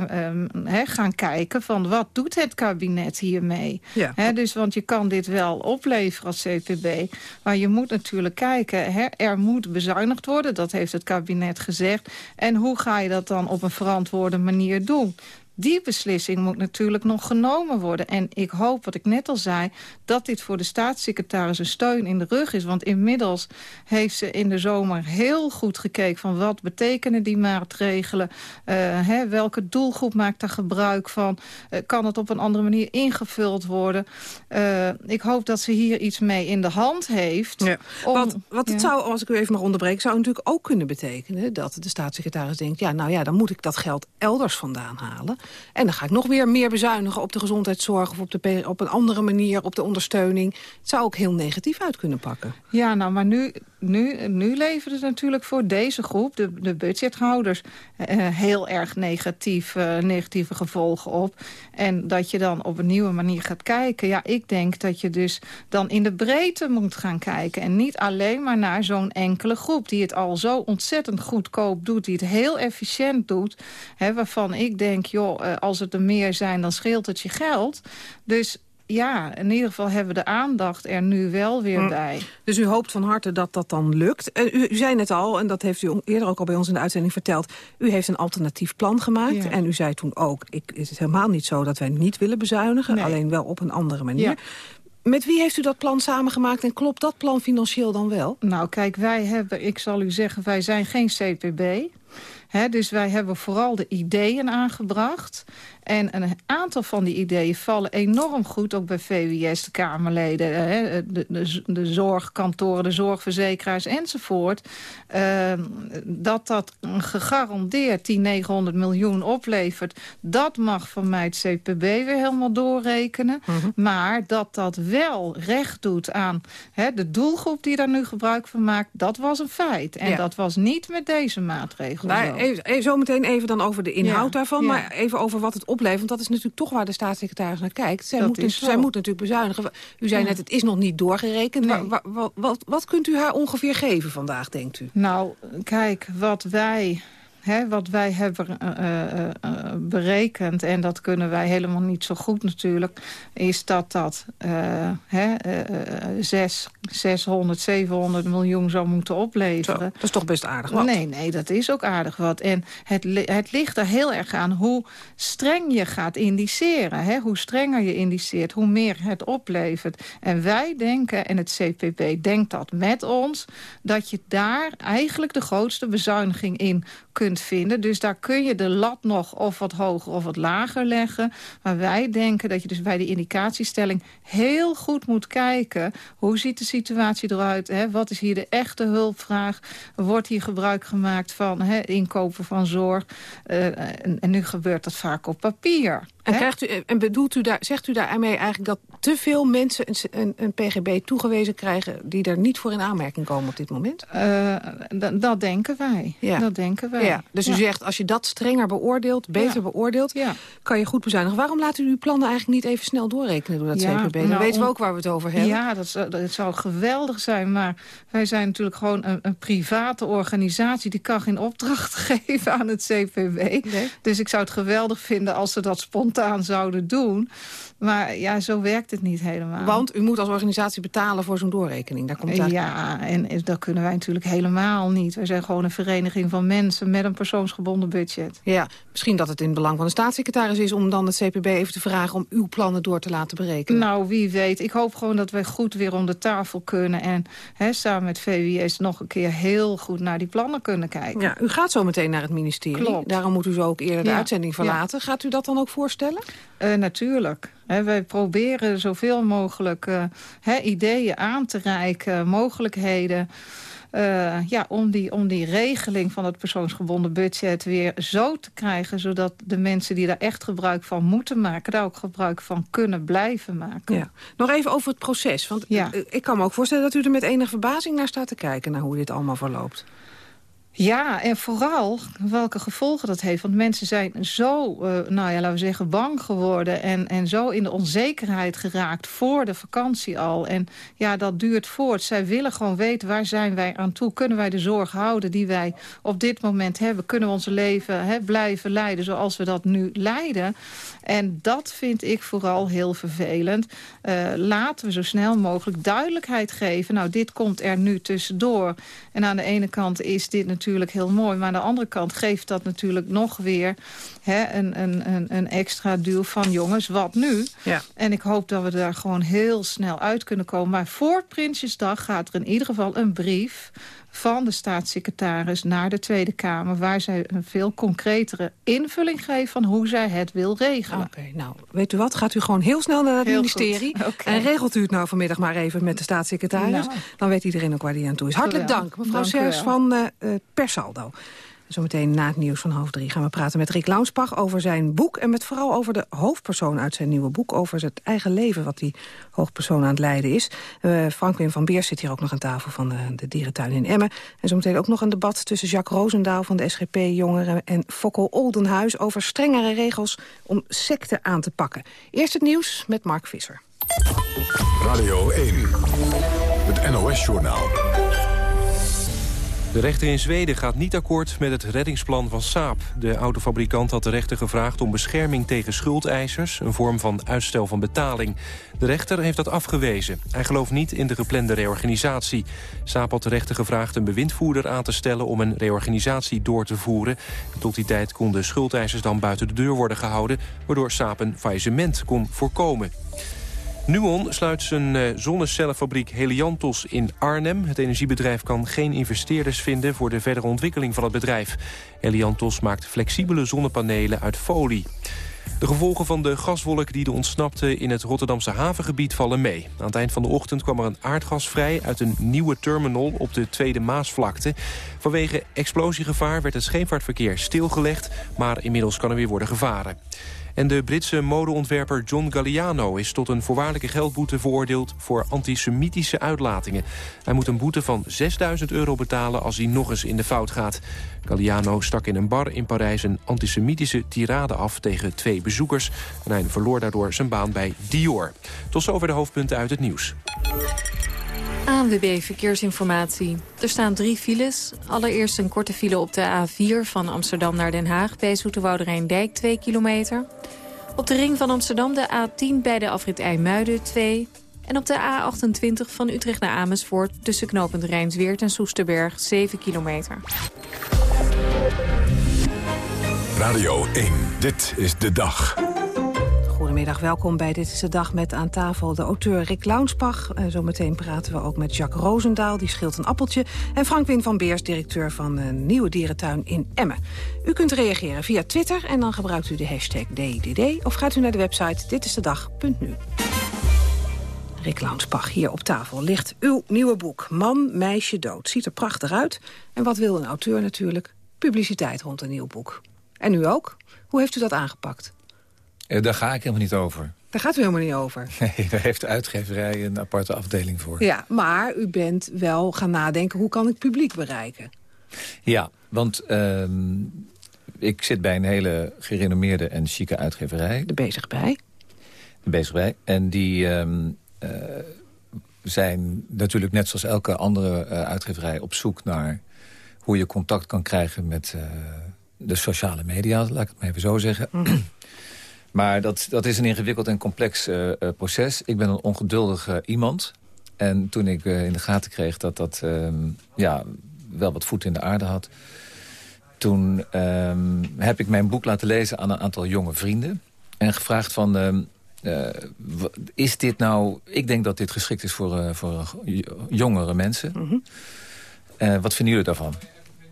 Speaker 10: gaan kijken van wat doet het kabinet hiermee. Ja. He, dus, want je kan dit wel opleveren als CPB. Maar je moet natuurlijk kijken, he, er moet bezuinigd worden. Dat heeft het kabinet gezegd. En hoe ga je dat dan op een verantwoorde manier doen? Die beslissing moet natuurlijk nog genomen worden. En ik hoop, wat ik net al zei, dat dit voor de staatssecretaris een steun in de rug is. Want inmiddels heeft ze in de zomer heel goed gekeken van wat betekenen die maatregelen. Uh, hè, welke doelgroep maakt daar gebruik van? Uh, kan het op een andere manier ingevuld worden? Uh, ik hoop dat ze hier iets mee in de hand heeft. Ja.
Speaker 9: Om, wat wat het zou, als ik u even mag onderbreken, zou natuurlijk ook kunnen betekenen dat de staatssecretaris denkt, ja nou ja, dan moet ik dat geld elders vandaan halen. En dan ga ik nog weer meer bezuinigen op de gezondheidszorg... of op, de, op een andere manier op de ondersteuning. Het zou ook heel negatief uit kunnen pakken.
Speaker 10: Ja, nou, maar nu, nu, nu levert het natuurlijk voor deze groep, de, de budgethouders... Eh, heel erg negatief, eh, negatieve gevolgen op. En dat je dan op een nieuwe manier gaat kijken. Ja, ik denk dat je dus dan in de breedte moet gaan kijken... en niet alleen maar naar zo'n enkele groep... die het al zo ontzettend goedkoop doet, die het heel efficiënt doet... Hè, waarvan ik denk, joh, eh, als het er meer zijn, dan scheelt het je geld. Dus ja, in ieder geval hebben we de aandacht er nu wel weer hm. bij.
Speaker 9: Dus u hoopt van harte dat dat dan lukt. Uh, u, u, zei net al, en dat heeft u eerder ook al bij ons in de uitzending verteld... u heeft een alternatief plan gemaakt. En u zei toen ook, ik, het is helemaal niet zo dat wij niet willen bezuinigen. Alleen wel op een andere manier. Met wie heeft u dat plan samengemaakt en klopt dat plan financieel dan wel?
Speaker 10: Nou kijk, wij hebben, ik zal u zeggen, wij zijn geen CPB dus wij hebben vooral de ideeën aangebracht. En een aantal van die ideeën vallen enorm goed ook bij VWS, de Kamerleden, de, de, de, zorgkantoren, de zorgverzekeraars enzovoort. Ehm, dat dat gegarandeerd die 900 miljoen oplevert, dat mag van mij het CPB weer helemaal doorrekenen. Mhm. Maar dat dat wel recht doet aan de doelgroep die daar nu gebruik van maakt, dat was een feit. En dat was niet met deze maatregelen
Speaker 9: even, zo meteen even dan over de inhoud daarvan. Maar even over wat het oplevert. Want dat is natuurlijk toch waar de staatssecretaris naar kijkt. Zij, moet, dus, zij moet natuurlijk bezuinigen. U zei net, het is nog niet doorgerekend. Maar wat, wat, wat kunt u haar ongeveer geven vandaag, denkt u?
Speaker 10: Nou, kijk, wat wij Hè, wat wij hebben uh, uh, berekend, en dat kunnen wij helemaal niet zo goed natuurlijk... is dat dat hè, 6, 600, 700 miljoen zou moeten opleveren. Zo,
Speaker 9: dat is toch best aardig wat?
Speaker 10: Nee, nee, dat is ook aardig wat. En het, het ligt er heel erg aan hoe streng je gaat indiceren. Hè? Hoe strenger je indiceert, hoe meer het oplevert. En wij denken, en het CPP denkt dat met ons... dat je daar eigenlijk de grootste bezuiniging in kunt vinden. Dus daar kun je de lat nog of wat hoger of wat lager leggen. Maar wij denken dat je dus bij de indicatiestelling heel goed moet kijken... hoe ziet de situatie eruit? Hè? Wat is hier de echte hulpvraag? Wordt hier gebruik gemaakt van hè, inkopen van zorg? Uh, en, en nu gebeurt dat vaak op papier.
Speaker 9: En, krijgt u, en bedoelt u daar, zegt u daarmee eigenlijk dat te veel mensen een, een, een, PGB toegewezen krijgen... die er niet voor in aanmerking komen op dit moment?
Speaker 10: Uh, dat denken wij. Ja. Dat denken wij. Ja.
Speaker 9: Dus u zegt, als je dat strenger beoordeelt, beter beoordeelt... kan je goed bezuinigen. Waarom laat u uw plannen eigenlijk niet even snel doorrekenen door dat CPB? Dan nou, weten we ook waar we het over hebben.
Speaker 10: Ja, dat, dat zou geweldig zijn. Maar wij zijn natuurlijk gewoon een, een, private organisatie... die kan geen opdracht geven aan het CPB. Dus ik zou het geweldig vinden als ze dat spontaan spontaan zouden doen. Maar ja, zo werkt het niet helemaal.
Speaker 9: Want u moet als organisatie betalen voor zo'n doorrekening. Daar komt
Speaker 10: ja, en dat kunnen wij natuurlijk helemaal niet. Wij zijn gewoon een vereniging van mensen met een persoonsgebonden budget.
Speaker 9: Ja, misschien dat het in het belang van de staatssecretaris is... om dan het CPB even te vragen om uw plannen door te laten berekenen.
Speaker 10: Nou, wie weet. Ik hoop gewoon dat wij goed weer om de tafel kunnen... en hè, samen met VWS nog een keer heel goed naar die plannen kunnen kijken.
Speaker 9: Ja, u gaat zo meteen naar het ministerie. Klopt. Daarom moet u zo ook eerder de uitzending verlaten. Gaat u dat dan ook voorstellen?
Speaker 10: Uh, natuurlijk. Wij proberen zoveel mogelijk uh, ideeën aan te reiken, mogelijkheden... Uh, ja, om, die, om die regeling van het persoonsgebonden budget weer zo te krijgen... zodat de mensen die daar echt gebruik van moeten maken... daar ook gebruik van kunnen blijven maken. Ja.
Speaker 9: Nog even over het proces. Want ja. ik kan me ook voorstellen dat u er met enige verbazing naar staat te kijken... naar hoe dit allemaal verloopt.
Speaker 10: Ja, en vooral welke gevolgen dat heeft. Want mensen zijn zo, uh, nou ja, laten we zeggen, bang geworden... En, en zo in de onzekerheid geraakt voor de vakantie al. En ja, dat duurt voort. Zij willen gewoon weten, waar zijn wij aan toe? Kunnen wij de zorg houden die wij op dit moment hebben? Kunnen we ons leven hè, blijven leiden zoals we dat nu leiden? En dat vind ik vooral heel vervelend. Uh, laten we zo snel mogelijk duidelijkheid geven. Nou, dit komt er nu tussendoor. En aan de ene kant is dit natuurlijk natuurlijk heel mooi. Maar aan de andere kant geeft dat natuurlijk nog weer hè, een, een, een, een extra duw van jongens, wat nu?
Speaker 9: Ja.
Speaker 10: En ik hoop dat we daar gewoon heel snel uit kunnen komen. Maar voor Prinsjesdag gaat er in ieder geval een brief van de staatssecretaris naar de Tweede Kamer... waar zij een veel concretere invulling geeft van hoe zij het wil regelen.
Speaker 9: Oké, nou, weet u wat? Gaat u gewoon heel snel naar het ministerie... en regelt u het nou vanmiddag maar even met de staatssecretaris.
Speaker 10: Nou.
Speaker 9: Dan weet iedereen ook waar die aan toe is. Hartelijk dank, mevrouw Sers van eh eh, Persaldo. Zometeen na het nieuws van half drie gaan we praten met Rick Launsbach over zijn boek... en met vooral over de hoofdpersoon uit zijn nieuwe boek... over het eigen leven wat die hoofdpersoon aan het leiden is. Eh Frank-Wim van Beers zit hier ook nog aan tafel van de, de dierentuin in Emmen. En zometeen ook nog een debat tussen Jacques Roosendaal van de SGP-jongeren... en Fokkel Oldenhuis over strengere regels om secten aan te pakken. Eerst het nieuws met Mark Visser.
Speaker 1: Radio 1, het NOS-journaal.
Speaker 2: De rechter in Zweden gaat niet akkoord met het reddingsplan van Saab. De autofabrikant had de rechter gevraagd om bescherming tegen schuldeisers... een vorm van uitstel van betaling. De rechter heeft dat afgewezen. Hij gelooft niet in de geplande reorganisatie. Saab had de rechter gevraagd een bewindvoerder aan te stellen... om een reorganisatie door te voeren. Tot die tijd konden schuldeisers dan buiten de deur worden gehouden... waardoor Saab een faillissement kon voorkomen. Nuon sluit zijn eh, zonnecellenfabriek Heliantos in Arnhem. Het energiebedrijf kan geen investeerders vinden voor de verdere ontwikkeling van het bedrijf. Heliantos maakt flexibele zonnepanelen uit folie. De gevolgen van de gaswolk die er ontsnapte in het Rotterdamse havengebied vallen mee. Aan het eind van de ochtend kwam er een aardgas vrij uit een nieuwe terminal op de Tweede Maasvlakte. Vanwege explosiegevaar werd het scheepvaartverkeer stilgelegd, maar inmiddels kan er weer worden gevaren. En de Britse modeontwerper John Galliano is tot een voorwaardelijke geldboete veroordeeld voor antisemitische uitlatingen. Hij moet een boete van 6000 euro betalen als hij nog eens in de fout gaat. Galliano stak in een bar in Parijs een antisemitische tirade af tegen twee bezoekers. En hij verloor daardoor zijn baan bij Dior. Tot zover de hoofdpunten uit het nieuws.
Speaker 17: ANWB Verkeersinformatie. Er staan drie files. Allereerst een korte file op de A4 van Amsterdam naar Den Haag... bij Zoeterwoude Dijk 2 kilometer. Op de ring van Amsterdam de A10 bij de afrit IJmuiden 2. En op de A28 van Utrecht naar Amersfoort... tussen knooppunt Rijnsweert en Soesterberg 7 kilometer.
Speaker 1: Radio 1, dit is de dag.
Speaker 9: Goedemiddag, welkom bij Dit is de Dag met aan tafel de auteur Rick Launsbach. Uh, zometeen praten we ook met Jacques Roosendaal, die scheelt een appeltje. En Frank Win van Beers, directeur van een nieuwe dierentuin in Emmen. U kunt reageren via Twitter en dan gebruikt u de hashtag DDD... of gaat u naar de website ditistedag.nu. Rick Launsbach, hier op tafel ligt uw nieuwe boek. Man, meisje, dood. Ziet er prachtig uit. En wat wil een auteur natuurlijk? Publiciteit rond een nieuw boek. En u ook? Hoe heeft u dat aangepakt?
Speaker 11: Eh, daar ga ik helemaal niet over.
Speaker 9: Daar gaat u helemaal niet over.
Speaker 11: Nee, daar heeft de uitgeverij een aparte afdeling voor.
Speaker 9: Ja, maar u bent wel gaan nadenken... hoe kan ik publiek bereiken?
Speaker 11: Ja, want uh, ik zit bij een hele gerenommeerde en chique uitgeverij.
Speaker 9: De Bezig Bij.
Speaker 11: De Bezig Bij. En die uh, uh, zijn natuurlijk net zoals elke andere uh, uitgeverij... op zoek naar hoe je contact kan krijgen met de sociale media. Laat ik het maar even zo zeggen. Mm -hmm. Maar dat, dat is een ingewikkeld en complex uh, uh, proces. Ik ben een ongeduldig uh, iemand. En toen ik in de gaten kreeg dat dat ja, wel wat voet in de aarde had... toen heb ik mijn boek laten lezen aan een aantal jonge vrienden. En gevraagd van... is dit nou... Ik denk dat dit geschikt is voor, voor jongere mensen. Mm -hmm. wat vinden jullie daarvan?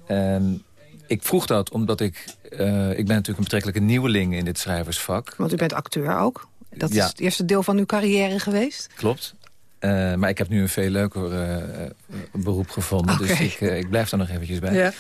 Speaker 11: En ik vroeg dat omdat ik... Uh, ik ben natuurlijk een betrekkelijk een nieuweling in dit schrijversvak.
Speaker 9: Want u bent acteur ook. Dat ja. is het eerste deel van uw carrière geweest.
Speaker 11: Klopt. Uh, maar ik heb nu een veel leuker uh, beroep gevonden. Okay. Dus ik, ik, blijf daar nog eventjes bij. Ja.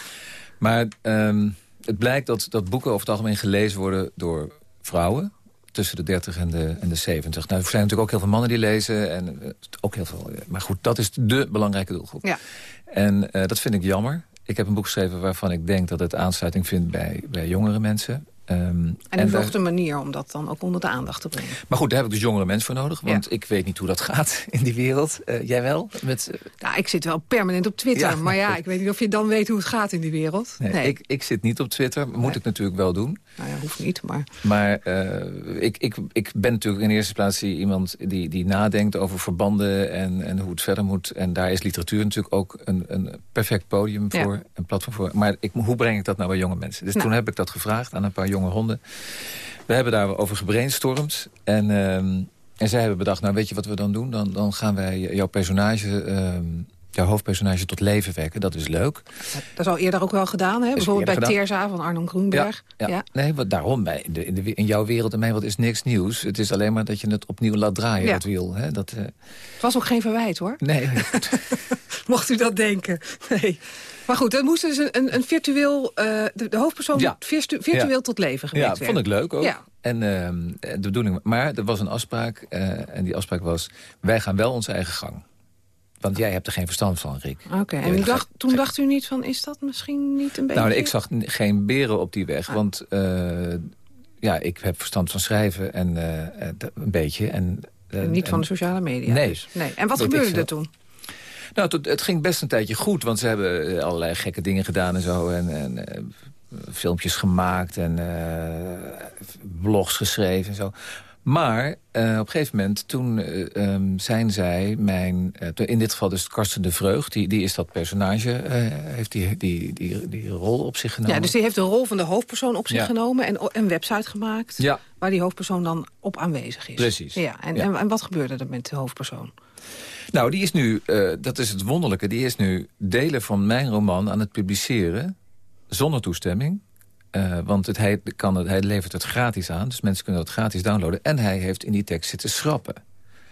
Speaker 11: Maar um, het blijkt dat, dat boeken over het algemeen gelezen worden door vrouwen. Tussen de 30 en de, en de 70. Nou, er zijn natuurlijk ook heel veel mannen die lezen. En, ook heel veel, maar goed, dat is de belangrijke doelgroep.
Speaker 9: Ja.
Speaker 11: En dat vind ik jammer. Ik heb een boek geschreven waarvan ik denk dat het aansluiting vindt bij, bij jongere mensen.
Speaker 9: Um, en u zocht een manier om dat dan ook onder de aandacht te brengen.
Speaker 11: Maar goed, daar heb ik dus jongere mensen voor nodig. Want ik weet niet hoe dat gaat in die wereld. Uh, jij wel? Met, uh...
Speaker 9: ja, ik zit wel permanent op Twitter. Ja. Maar ja, ik weet niet of je dan weet hoe het gaat in die wereld.
Speaker 11: Nee, nee. Ik, ik zit niet op Twitter. Moet nee. ik natuurlijk wel doen.
Speaker 9: Nou ja, hoeft niet, maar...
Speaker 11: Maar uh, ik, ik, ik ben natuurlijk in eerste plaats iemand die, die nadenkt over verbanden... En, en hoe het verder moet. En daar is literatuur natuurlijk ook een, een perfect podium voor. Ja. Een platform voor. Maar ik, hoe breng ik dat nou bij jonge mensen? Dus nou. toen heb ik dat gevraagd aan een paar jonge honden. We hebben daarover gebrainstormd. En, um, en zij hebben bedacht, nou weet je wat we dan doen? Dan, dan gaan wij jouw personage... Um, jouw hoofdpersonage tot leven wekken. Dat is leuk.
Speaker 9: Dat is al eerder ook wel gedaan, hè? Bijvoorbeeld bij. Teerza van Arnon Groenberg.
Speaker 11: Ja, ja. ja. nee, wat, daarom, bij, in, de, in, de, in, jouw wereld en mijn wereld is niks nieuws. Het is alleen maar dat je het opnieuw laat draaien, ja. dat wiel. Hè? Dat, uh... Het
Speaker 9: was ook geen verwijt, hoor.
Speaker 11: Nee.
Speaker 9: Mocht u dat denken. Nee. Maar goed, dan moest dus een, een, virtueel, uh, de, de, hoofdpersoon ja. virtu virtueel ja. tot leven gewekt
Speaker 11: Ja, vond ik leuk ook. Ja. En uh, de bedoeling, maar er was een afspraak uh, en die afspraak was... wij gaan wel onze eigen gang. Want jij hebt er geen verstand van, Rick.
Speaker 9: Oké, okay. en dacht, toen dacht u niet van, is dat misschien niet een beetje...
Speaker 11: Nou, ik zag geen beren op die weg, ah. want uh, ja, ik heb verstand van schrijven en uh, een beetje. En,
Speaker 9: uh, niet van de sociale media
Speaker 11: Nee.
Speaker 9: Dus. nee. En wat gebeurde er toen?
Speaker 11: Nou, het, het, ging best een tijdje goed, want ze hebben allerlei gekke dingen gedaan en zo. En, en filmpjes gemaakt en blogs geschreven en zo. Maar uh, op een gegeven moment, toen um, zijn zij mijn... in dit geval dus Karsten de Vreugd, die, die is dat personage... heeft die, die, die, die rol op zich genomen.
Speaker 9: Ja, dus die heeft de rol van de hoofdpersoon op zich ja. genomen... en een website gemaakt
Speaker 11: ja.
Speaker 9: waar die hoofdpersoon dan op aanwezig is.
Speaker 11: Precies.
Speaker 9: Ja, en, ja. en, en wat gebeurde er met de hoofdpersoon?
Speaker 11: Nou, die is nu, uh, dat is het wonderlijke... die is nu delen van mijn roman aan het publiceren... zonder toestemming. Uh, want het, hij, kan het, hij levert het gratis aan, dus mensen kunnen het gratis downloaden. En hij heeft in die tekst zitten schrappen.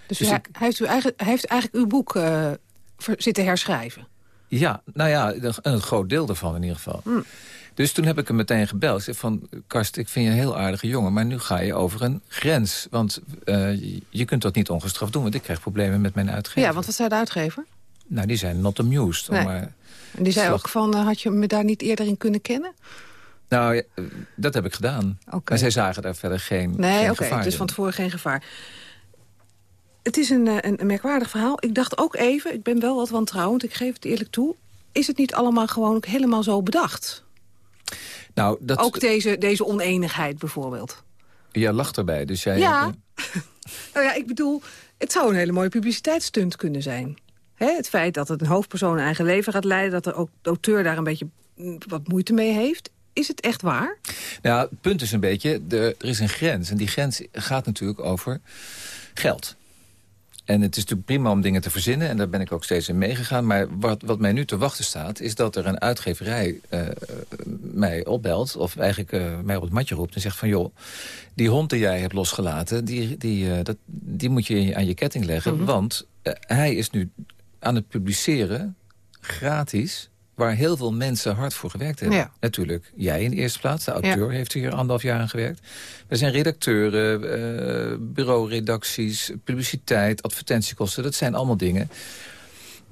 Speaker 9: Dus, dus hij, ik, hij, heeft eigen, hij, heeft eigenlijk uw boek uh, zitten herschrijven?
Speaker 11: Ja, nou ja, een, groot deel daarvan in ieder geval. Mm. Dus toen heb ik hem meteen gebeld. Ik zei van, Karst, ik vind je een heel aardige jongen... maar nu ga je over een grens. Want uh, je kunt dat niet ongestraft doen... want ik krijg problemen met mijn uitgever.
Speaker 9: Ja, want wat zei de uitgever?
Speaker 11: Nou, die zijn not amused.
Speaker 9: Nee.
Speaker 11: Maar,
Speaker 9: en die zei slag... ook van, had je me daar niet eerder in kunnen kennen?
Speaker 11: Nou, ja, dat heb ik gedaan.
Speaker 9: Okay.
Speaker 11: Maar zij zagen daar verder geen,
Speaker 9: nee,
Speaker 11: geen
Speaker 9: okay,
Speaker 11: gevaar
Speaker 9: dus van tevoren geen gevaar. Het is een, een, een merkwaardig verhaal. Ik dacht ook even, ik ben wel wat wantrouwend, ik geef het eerlijk toe... is het niet allemaal gewoon ook helemaal zo bedacht?
Speaker 11: Nou, dat...
Speaker 9: Ook deze, deze oneenigheid bijvoorbeeld.
Speaker 11: Ja, lacht erbij. Dus jij
Speaker 9: ja. nou ja, ik bedoel, het zou een hele mooie publiciteitsstunt kunnen zijn. Hè? Het feit dat het een hoofdpersoon een eigen leven gaat leiden... dat er ook de auteur daar een beetje wat moeite mee heeft. Is het echt waar?
Speaker 11: Nou, het punt is een beetje, de, er is een grens. En die grens gaat natuurlijk over geld. En het is natuurlijk prima om dingen te verzinnen. En daar ben ik ook steeds in meegegaan. Maar wat, wat mij nu te wachten staat... is dat er een uitgeverij uh, mij opbelt... of eigenlijk uh, mij op het matje roept en zegt van... joh, die hond die jij hebt losgelaten... die, die, uh, dat, die moet je aan je ketting leggen. Mm -hmm. Want hij is nu aan het publiceren, gratis waar heel veel mensen hard voor gewerkt hebben.
Speaker 9: Ja.
Speaker 11: Natuurlijk, jij in de eerste plaats. De auteur ja. heeft hier anderhalf jaar aan gewerkt. Er zijn redacteuren, uh, bureauredacties, publiciteit, advertentiekosten. Dat zijn allemaal dingen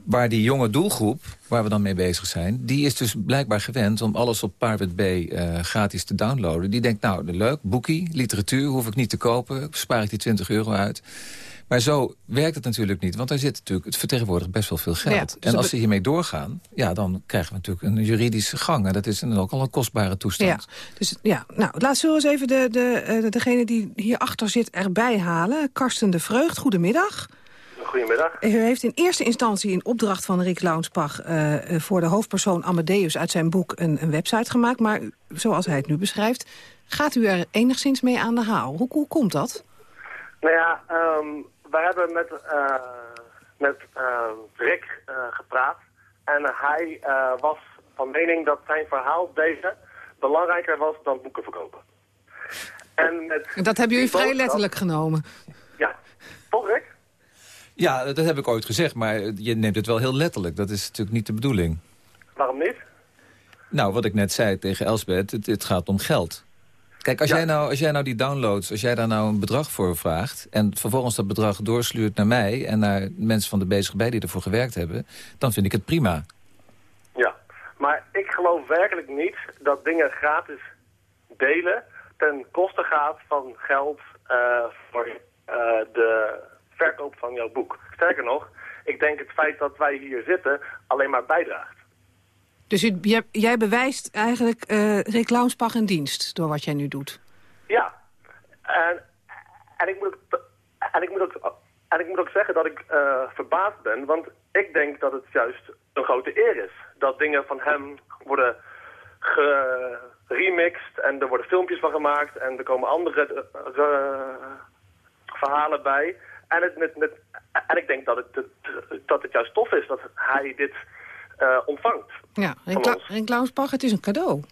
Speaker 11: waar die jonge doelgroep, waar we dan mee bezig zijn... die is dus blijkbaar gewend om alles op Parwet B uh, gratis te downloaden. Die denkt, nou, leuk, boekie, literatuur, hoef ik niet te kopen. Spaar ik die 20 euro uit. Maar zo werkt het natuurlijk niet. Want daar zit natuurlijk, het vertegenwoordigt best wel veel geld. Ja, en als ze hiermee doorgaan, ja, dan krijgen we natuurlijk een juridische gang. En dat is dan ook al een kostbare toestand.
Speaker 9: Ja, dus, ja. nou, laten we eens even de, de, de, degene die hierachter zit erbij halen. Karsten de Vreugd, goedemiddag.
Speaker 18: Goedemiddag.
Speaker 9: U heeft in eerste instantie in opdracht van Rick Launsbach... Uh, voor de hoofdpersoon Amadeus uit zijn boek een, een website gemaakt. Maar zoals hij het nu beschrijft, gaat u er enigszins mee aan de haal. Hoe, hoe komt dat?
Speaker 18: Nou ja, um, we hebben met, uh, met Rick gepraat. En hij was van mening dat zijn verhaal deze belangrijker was dan boeken verkopen.
Speaker 9: En met dat hebben jullie vrij letterlijk genomen.
Speaker 18: Ja, toch Rick?
Speaker 11: Ja, dat heb ik ooit gezegd, maar je neemt het wel heel letterlijk. Dat is natuurlijk niet de bedoeling.
Speaker 18: Waarom niet?
Speaker 11: Nou, wat ik net zei tegen Elsbeth, het, het gaat om geld. Kijk, als, ja. jij nou, als jij nou die downloads, als jij daar nou een bedrag voor vraagt... en vervolgens dat bedrag doorsluurt naar mij... en naar mensen van de bezige bij die ervoor gewerkt hebben... dan vind ik het prima.
Speaker 18: Ja, maar ik geloof werkelijk niet dat dingen gratis delen... ten koste gaat van geld voor de verkoop van jouw boek. Sterker nog, ik denk het feit dat wij hier zitten alleen maar bijdraagt.
Speaker 9: Dus u, jij, bewijst eigenlijk uh, Rick Launsbach een dienst door wat jij nu doet?
Speaker 18: Ja. En, en, ik, moet ook, en, ik, moet ook, en ik moet ook zeggen dat ik uh, verbaasd ben, want ik denk dat het juist een grote eer is. Dat dingen van hem worden geremixed en er worden filmpjes van gemaakt en er komen andere uh, verhalen bij. En, het, met, met, en ik denk dat het, dat het juist tof is dat hij dit uh, ontvangt.
Speaker 9: Ja, en Klaus Pach, het is een cadeau.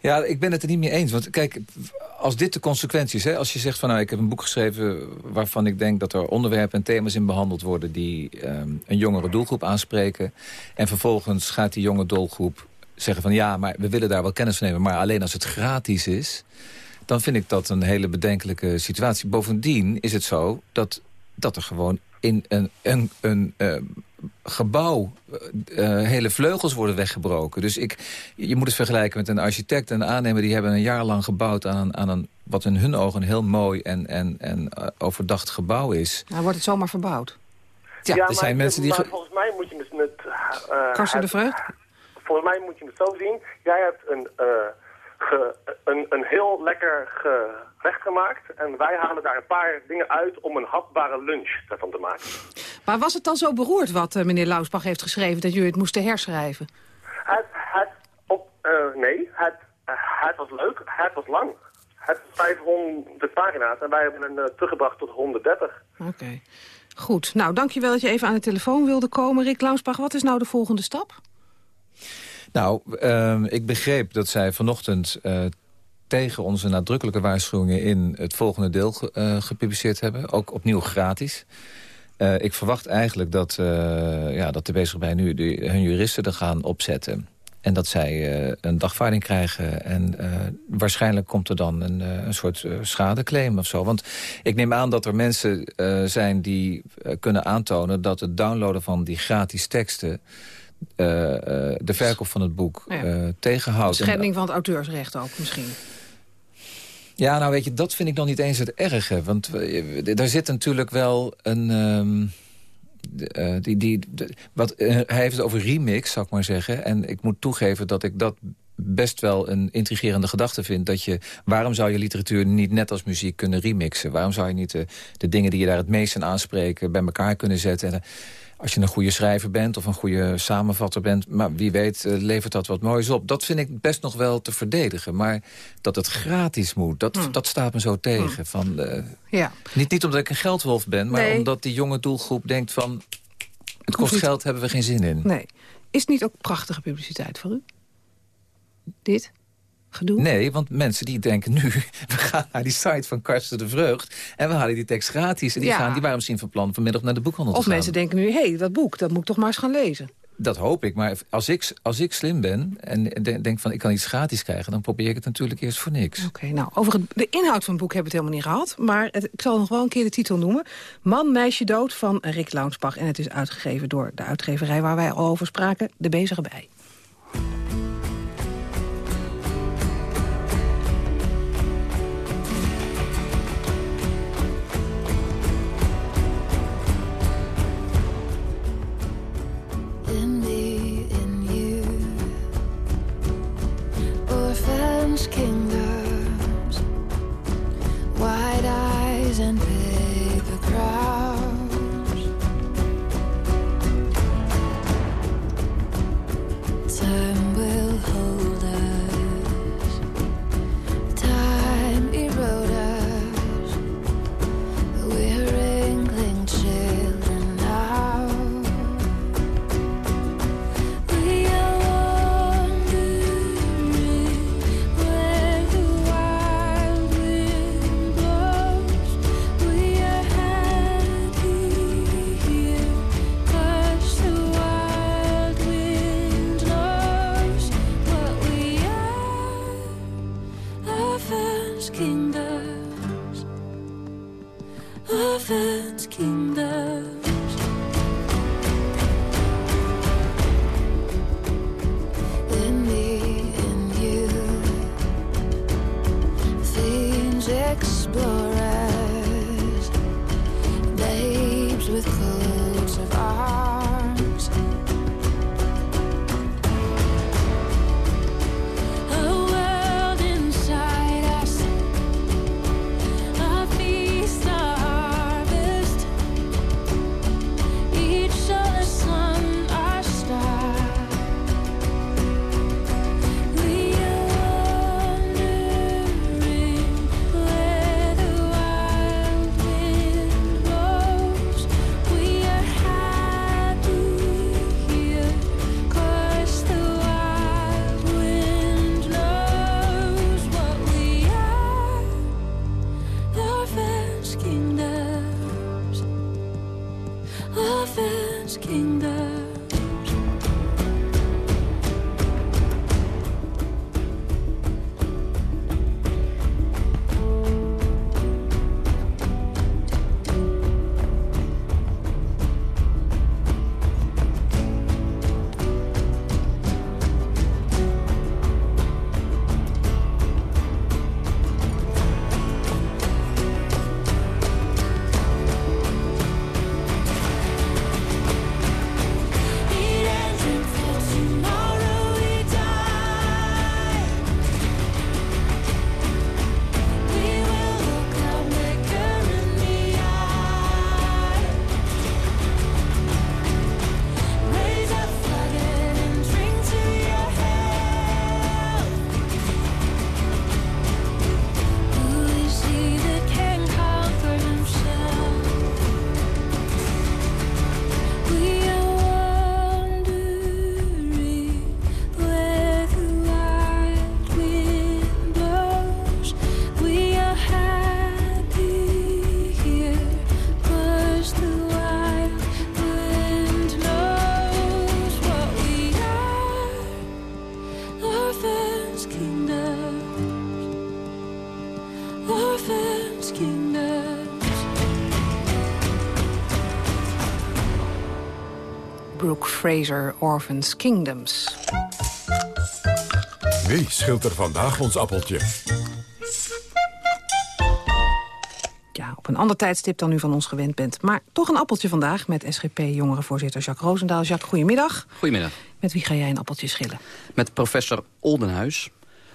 Speaker 11: Ja, ik ben het er niet mee eens. Want kijk, als dit de consequenties... Hè, als je zegt van nou, ik heb een boek geschreven... waarvan ik denk dat er onderwerpen en thema's in behandeld worden... die um, een jongere doelgroep aanspreken. En vervolgens gaat die jonge doelgroep zeggen van... ja, maar we willen daar wel kennis van nemen... maar alleen als het gratis is... dan vind ik dat een hele bedenkelijke situatie. Bovendien is het zo dat dat er gewoon in een, een, een uh, gebouw uh, hele vleugels worden weggebroken. Dus ik, je moet het vergelijken met een architect en een aannemer... die hebben een jaar lang gebouwd aan een, aan een wat in hun ogen een heel mooi en, en, en uh, overdacht gebouw is.
Speaker 9: Nou, wordt het zomaar verbouwd?
Speaker 11: Ja, ja er zijn mensen die...
Speaker 18: volgens mij moet je het met...
Speaker 9: Uh, Karsten de Vreugd?
Speaker 18: Volgens mij moet je het zo zien. Jij hebt een, ge, een, een heel lekker gerecht gemaakt. En wij halen daar een paar dingen uit om een hapbare lunch ervan te maken.
Speaker 9: Maar was het dan zo beroerd wat uh, meneer Lausbach heeft geschreven... dat jullie het moesten herschrijven?
Speaker 18: Het, het, op, uh, nee, het, het was leuk. Het was lang. Het 500 pagina's en wij hebben hem teruggebracht tot 130.
Speaker 9: Oké. Goed. Nou, dankjewel dat je even aan de telefoon wilde komen. Rick Lausbach, wat is nou de volgende stap?
Speaker 11: Nou, uh, ik begreep dat zij vanochtend uh, tegen onze nadrukkelijke waarschuwingen in het volgende deel uh, gepubliceerd hebben. Ook opnieuw gratis. Uh, ik verwacht eigenlijk dat, ja, dat de bezig bij nu de, hun juristen er gaan opzetten. En dat zij een dagvaarding krijgen. En waarschijnlijk komt er dan een, een soort schadeclaim of zo. Want ik neem aan dat er mensen zijn die kunnen aantonen... dat het downloaden van die gratis teksten de verkoop van het boek ja. uh, tegenhoudt.
Speaker 9: Schending van het auteursrecht ook misschien.
Speaker 11: Ja, nou weet je, dat vind ik nog niet eens het erge. Want daar zit natuurlijk wel een... Um, die, die, de, wat, hij heeft het over remix, zou ik maar zeggen. En ik moet toegeven dat ik dat best wel een intrigerende gedachte vind. Dat je, waarom zou je literatuur niet net als muziek kunnen remixen? Waarom zou je niet de, de dingen die je daar het meest aan aanspreken... bij elkaar kunnen zetten? En, als je een goede schrijver bent of een goede samenvatter bent... maar wie weet uh, levert dat wat moois op. Dat vind ik best nog wel te verdedigen. Maar dat het gratis moet, dat, hmm. dat staat me zo tegen. Hmm. Van, uh, ja. niet, niet omdat ik een geldwolf ben, maar nee. omdat die jonge doelgroep denkt van... het kost geld, hebben we geen zin in.
Speaker 9: Nee. Is het niet ook prachtige publiciteit voor u? Dit? Gedoe?
Speaker 11: Nee, want mensen die denken nu... we gaan naar die site van Karsten de Vreugd... en we halen die tekst gratis. En die, gaan, die waren misschien van plan vanmiddag naar de boekhandel
Speaker 9: of
Speaker 11: te gaan.
Speaker 9: Of mensen denken nu, hé, hey, dat boek, dat moet ik toch maar eens gaan lezen.
Speaker 11: Dat hoop ik, maar als ik, als ik slim ben en denk van ik kan iets gratis krijgen... dan probeer ik het natuurlijk eerst voor niks.
Speaker 9: Oké, nou, over het, de inhoud van het boek hebben we het helemaal niet gehad. Maar het, ik zal nog wel een keer de titel noemen. Man, meisje, dood van Rick Launsbach. En het is uitgegeven door de uitgeverij waar wij al over spraken, De Bezige Bij.
Speaker 19: king Fraser Orphans Kingdoms.
Speaker 1: Wie schilt er vandaag ons appeltje?
Speaker 19: Ja, op een ander tijdstip dan u van ons gewend bent. Maar toch een appeltje vandaag met SGP-jongerenvoorzitter Jacques Roosendaal. Jacques, goedemiddag.
Speaker 20: Goedemiddag.
Speaker 19: Met wie ga jij een appeltje schillen?
Speaker 20: Met professor Oldenhuis.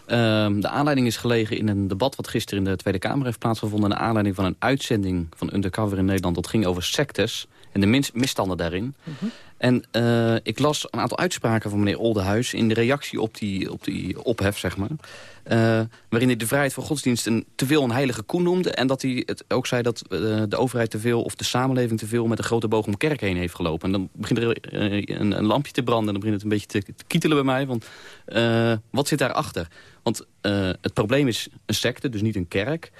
Speaker 20: Ehm, de aanleiding is gelegen in een debat wat gisteren in de Tweede Kamer heeft plaatsgevonden... naar aanleiding van een uitzending van Undercover in Nederland. Dat ging over sectes en de misstanden daarin. Mhm. En uh, ik las een aantal uitspraken van meneer Oldenhuis... in de reactie op die, op die ophef, zeg maar. Uh, waarin hij de vrijheid van godsdienst een, te veel een heilige koe noemde... en dat hij het ook zei dat uh, de overheid te veel... of de samenleving te veel met een grote boog om kerk heen heeft gelopen. En dan begint er een, een, lampje te branden en dan begint het een beetje te, te kietelen bij mij. Want wat zit daarachter? Want het probleem is een secte, dus niet een kerk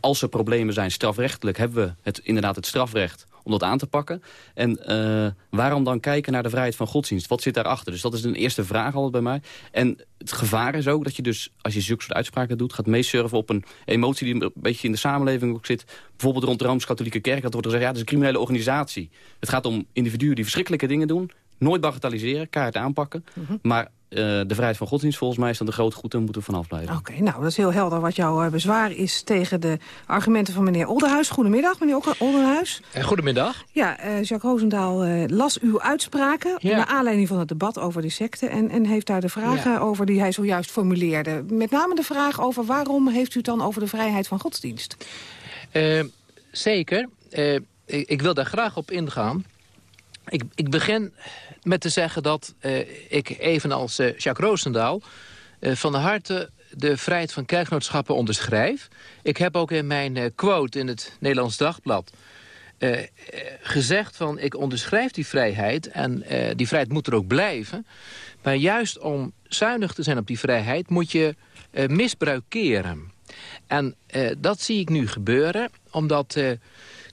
Speaker 20: als er problemen zijn strafrechtelijk... hebben we het, inderdaad het strafrecht om dat aan te pakken. En uh, waarom dan kijken naar de vrijheid van godsdienst? Wat zit daarachter? Dus dat is een eerste vraag altijd bij mij. En het gevaar is ook dat je dus, als je zulke soort uitspraken doet... gaat meesurfen op een emotie die een beetje in de samenleving ook zit. Bijvoorbeeld rond de Rooms-Katholieke Kerk. Dat wordt er gezegd, ja, dat is een criminele organisatie. Het gaat om individuen die verschrikkelijke dingen doen. Nooit bagatelliseren, kaart aanpakken. Mhm. Maar uh, de vrijheid van godsdienst volgens mij is dan de grote goed en moeten we vanaf blijven.
Speaker 19: Oké, nou dat is heel helder wat jouw uh, bezwaar is tegen de argumenten van meneer Olderhuis. Goedemiddag, meneer Olderhuis.
Speaker 21: Uh, goedemiddag.
Speaker 19: Ja, Jacques Roosendaal las uw uitspraken ja. naar aanleiding van het debat over de secte... en, en heeft daar de vragen ja. over die hij zojuist formuleerde. Met name de vraag over waarom heeft u het dan over de vrijheid van godsdienst?
Speaker 21: zeker. Ik, ik wil daar graag op ingaan. Ik, ik begin met te zeggen dat uh, ik evenals uh, Jacques Roosendaal... Uh, van harte de vrijheid van kerknootschappen onderschrijf. Ik heb ook in mijn quote in het Nederlands Dagblad... gezegd van ik onderschrijf die vrijheid... en die vrijheid moet er ook blijven. Maar juist om zuinig te zijn op die vrijheid... moet je misbruik keren. En dat zie ik nu gebeuren, omdat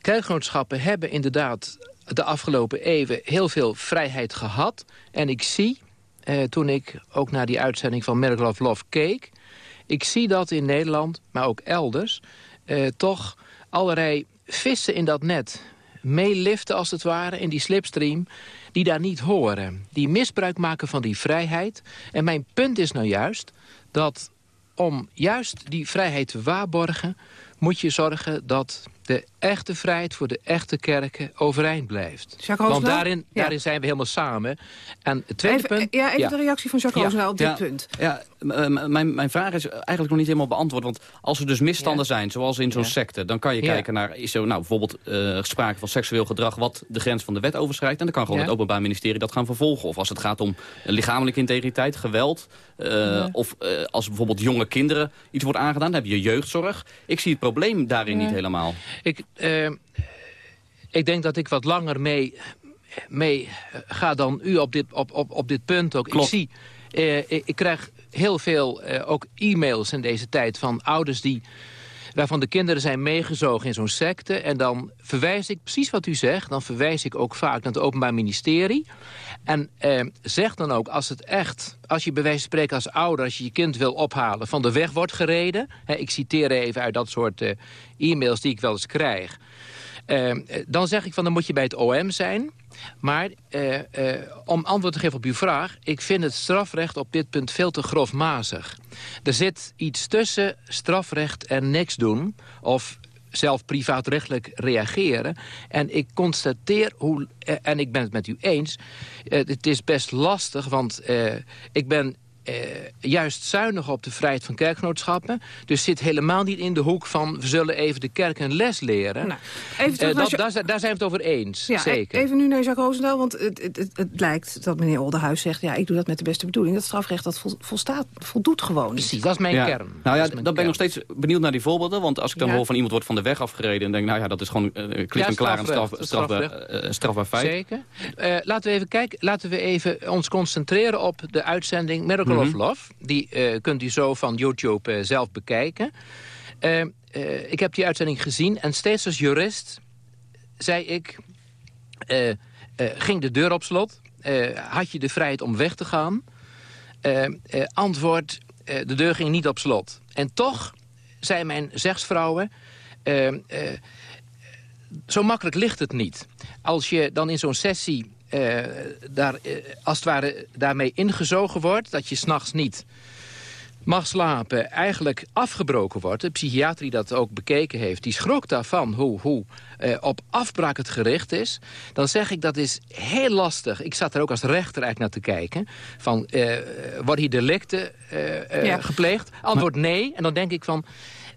Speaker 21: kerknootschappen hebben inderdaad de afgelopen eeuwen heel veel vrijheid gehad. En ik zie, eh, toen ik ook naar die uitzending van Miracle of Love keek... ik zie dat in Nederland, maar ook elders... Eh, toch allerlei vissen in dat net meeliften als het ware in die slipstream... die daar niet horen. Die misbruik maken van die vrijheid. En mijn punt is nou juist dat om juist die vrijheid te waarborgen... moet je zorgen dat de echte vrijheid voor de echte kerken overeind blijft. Want daarin, daarin zijn we helemaal samen. En het tweede
Speaker 9: even,
Speaker 21: punt...
Speaker 9: Ja, even de reactie van Jacques ja. op dit punt.
Speaker 20: Ja, mijn, mijn vraag is eigenlijk nog niet helemaal beantwoord. Want als er dus misstanden zijn, zoals in zo'n secte... dan kan je kijken naar, is er nou, bijvoorbeeld uh, sprake van seksueel gedrag... wat de grens van de wet overschrijdt. En dan kan gewoon het Openbaar Ministerie dat gaan vervolgen. Of als het gaat om lichamelijke integriteit, geweld... Uh, of uh, als bijvoorbeeld jonge kinderen iets wordt aangedaan... dan heb je jeugdzorg. Ik zie het probleem daarin niet helemaal.
Speaker 21: Ik, uh, ik denk dat ik wat langer mee, mee ga dan u op dit, op, op, op dit punt ook. Ik zie, uh, ik, ik, krijg heel veel uh, ook e-mails in deze tijd van ouders die waarvan de kinderen zijn meegezogen in zo'n secte. En dan verwijs ik, precies wat u zegt... dan verwijs ik ook vaak naar het Openbaar Ministerie. En eh, zeg dan ook, als het echt... als je bij wijze van spreken als ouder... als je je kind wil ophalen, van de weg wordt gereden... Hè, ik citeer even uit dat soort eh, e-mails die ik wel eens krijg... Uh, dan zeg ik van dan moet je bij het OM zijn. Maar uh, uh, om antwoord te geven op uw vraag... ik vind het strafrecht op dit punt veel te grofmazig. Er zit iets tussen strafrecht en niks doen... of zelf privaatrechtelijk reageren. En ik constateer, hoe, en ik ben het met u eens... het is best lastig, want ik ben eh, juist zuinig op de vrijheid van kerkgenootschappen. Dus zit helemaal niet in de hoek van... we zullen even de kerk een les leren. Nou, even dat, daar, daar, zijn we het over eens, ja, zeker.
Speaker 9: Even nu naar Jacques Roosendaal, want het, het, het, het, lijkt dat meneer Oldenhuis zegt... ja, ik doe dat met de beste bedoeling. Dat strafrecht dat volstaat, voldoet gewoon
Speaker 21: Precies, dat is mijn kern.
Speaker 20: Nou ja, dan ben ik nog steeds benieuwd naar die voorbeelden. Want als ik dan hoor van iemand wordt van de weg afgereden... en denk nou ja, dat is gewoon uh, klip en klaar een straf, strafbaar, uh, strafbaar feit.
Speaker 21: Zeker. laten we even kijken, laten we even ons concentreren op de uitzending Miracle of mhm. Love... Die uh, kunt u zo van YouTube uh, zelf bekijken. Uh, ik heb die uitzending gezien en steeds als jurist zei ik... ging de deur op slot? had je de vrijheid om weg te gaan? antwoord, de deur ging niet op slot. En toch, zei mijn zegsvrouwen... zo makkelijk ligt het niet. Als je dan in zo'n sessie uh, daar, uh, als het ware daarmee ingezogen wordt... dat je s'nachts niet mag slapen, eigenlijk afgebroken wordt. De psychiater die dat ook bekeken heeft, die schrok daarvan hoe, hoe uh, op afbraak het gericht is. Dan zeg ik dat is heel lastig. Ik zat er ook als rechter eigenlijk naar te kijken. Van, worden hier delicten ja. gepleegd? Antwoord nee. En dan denk ik van...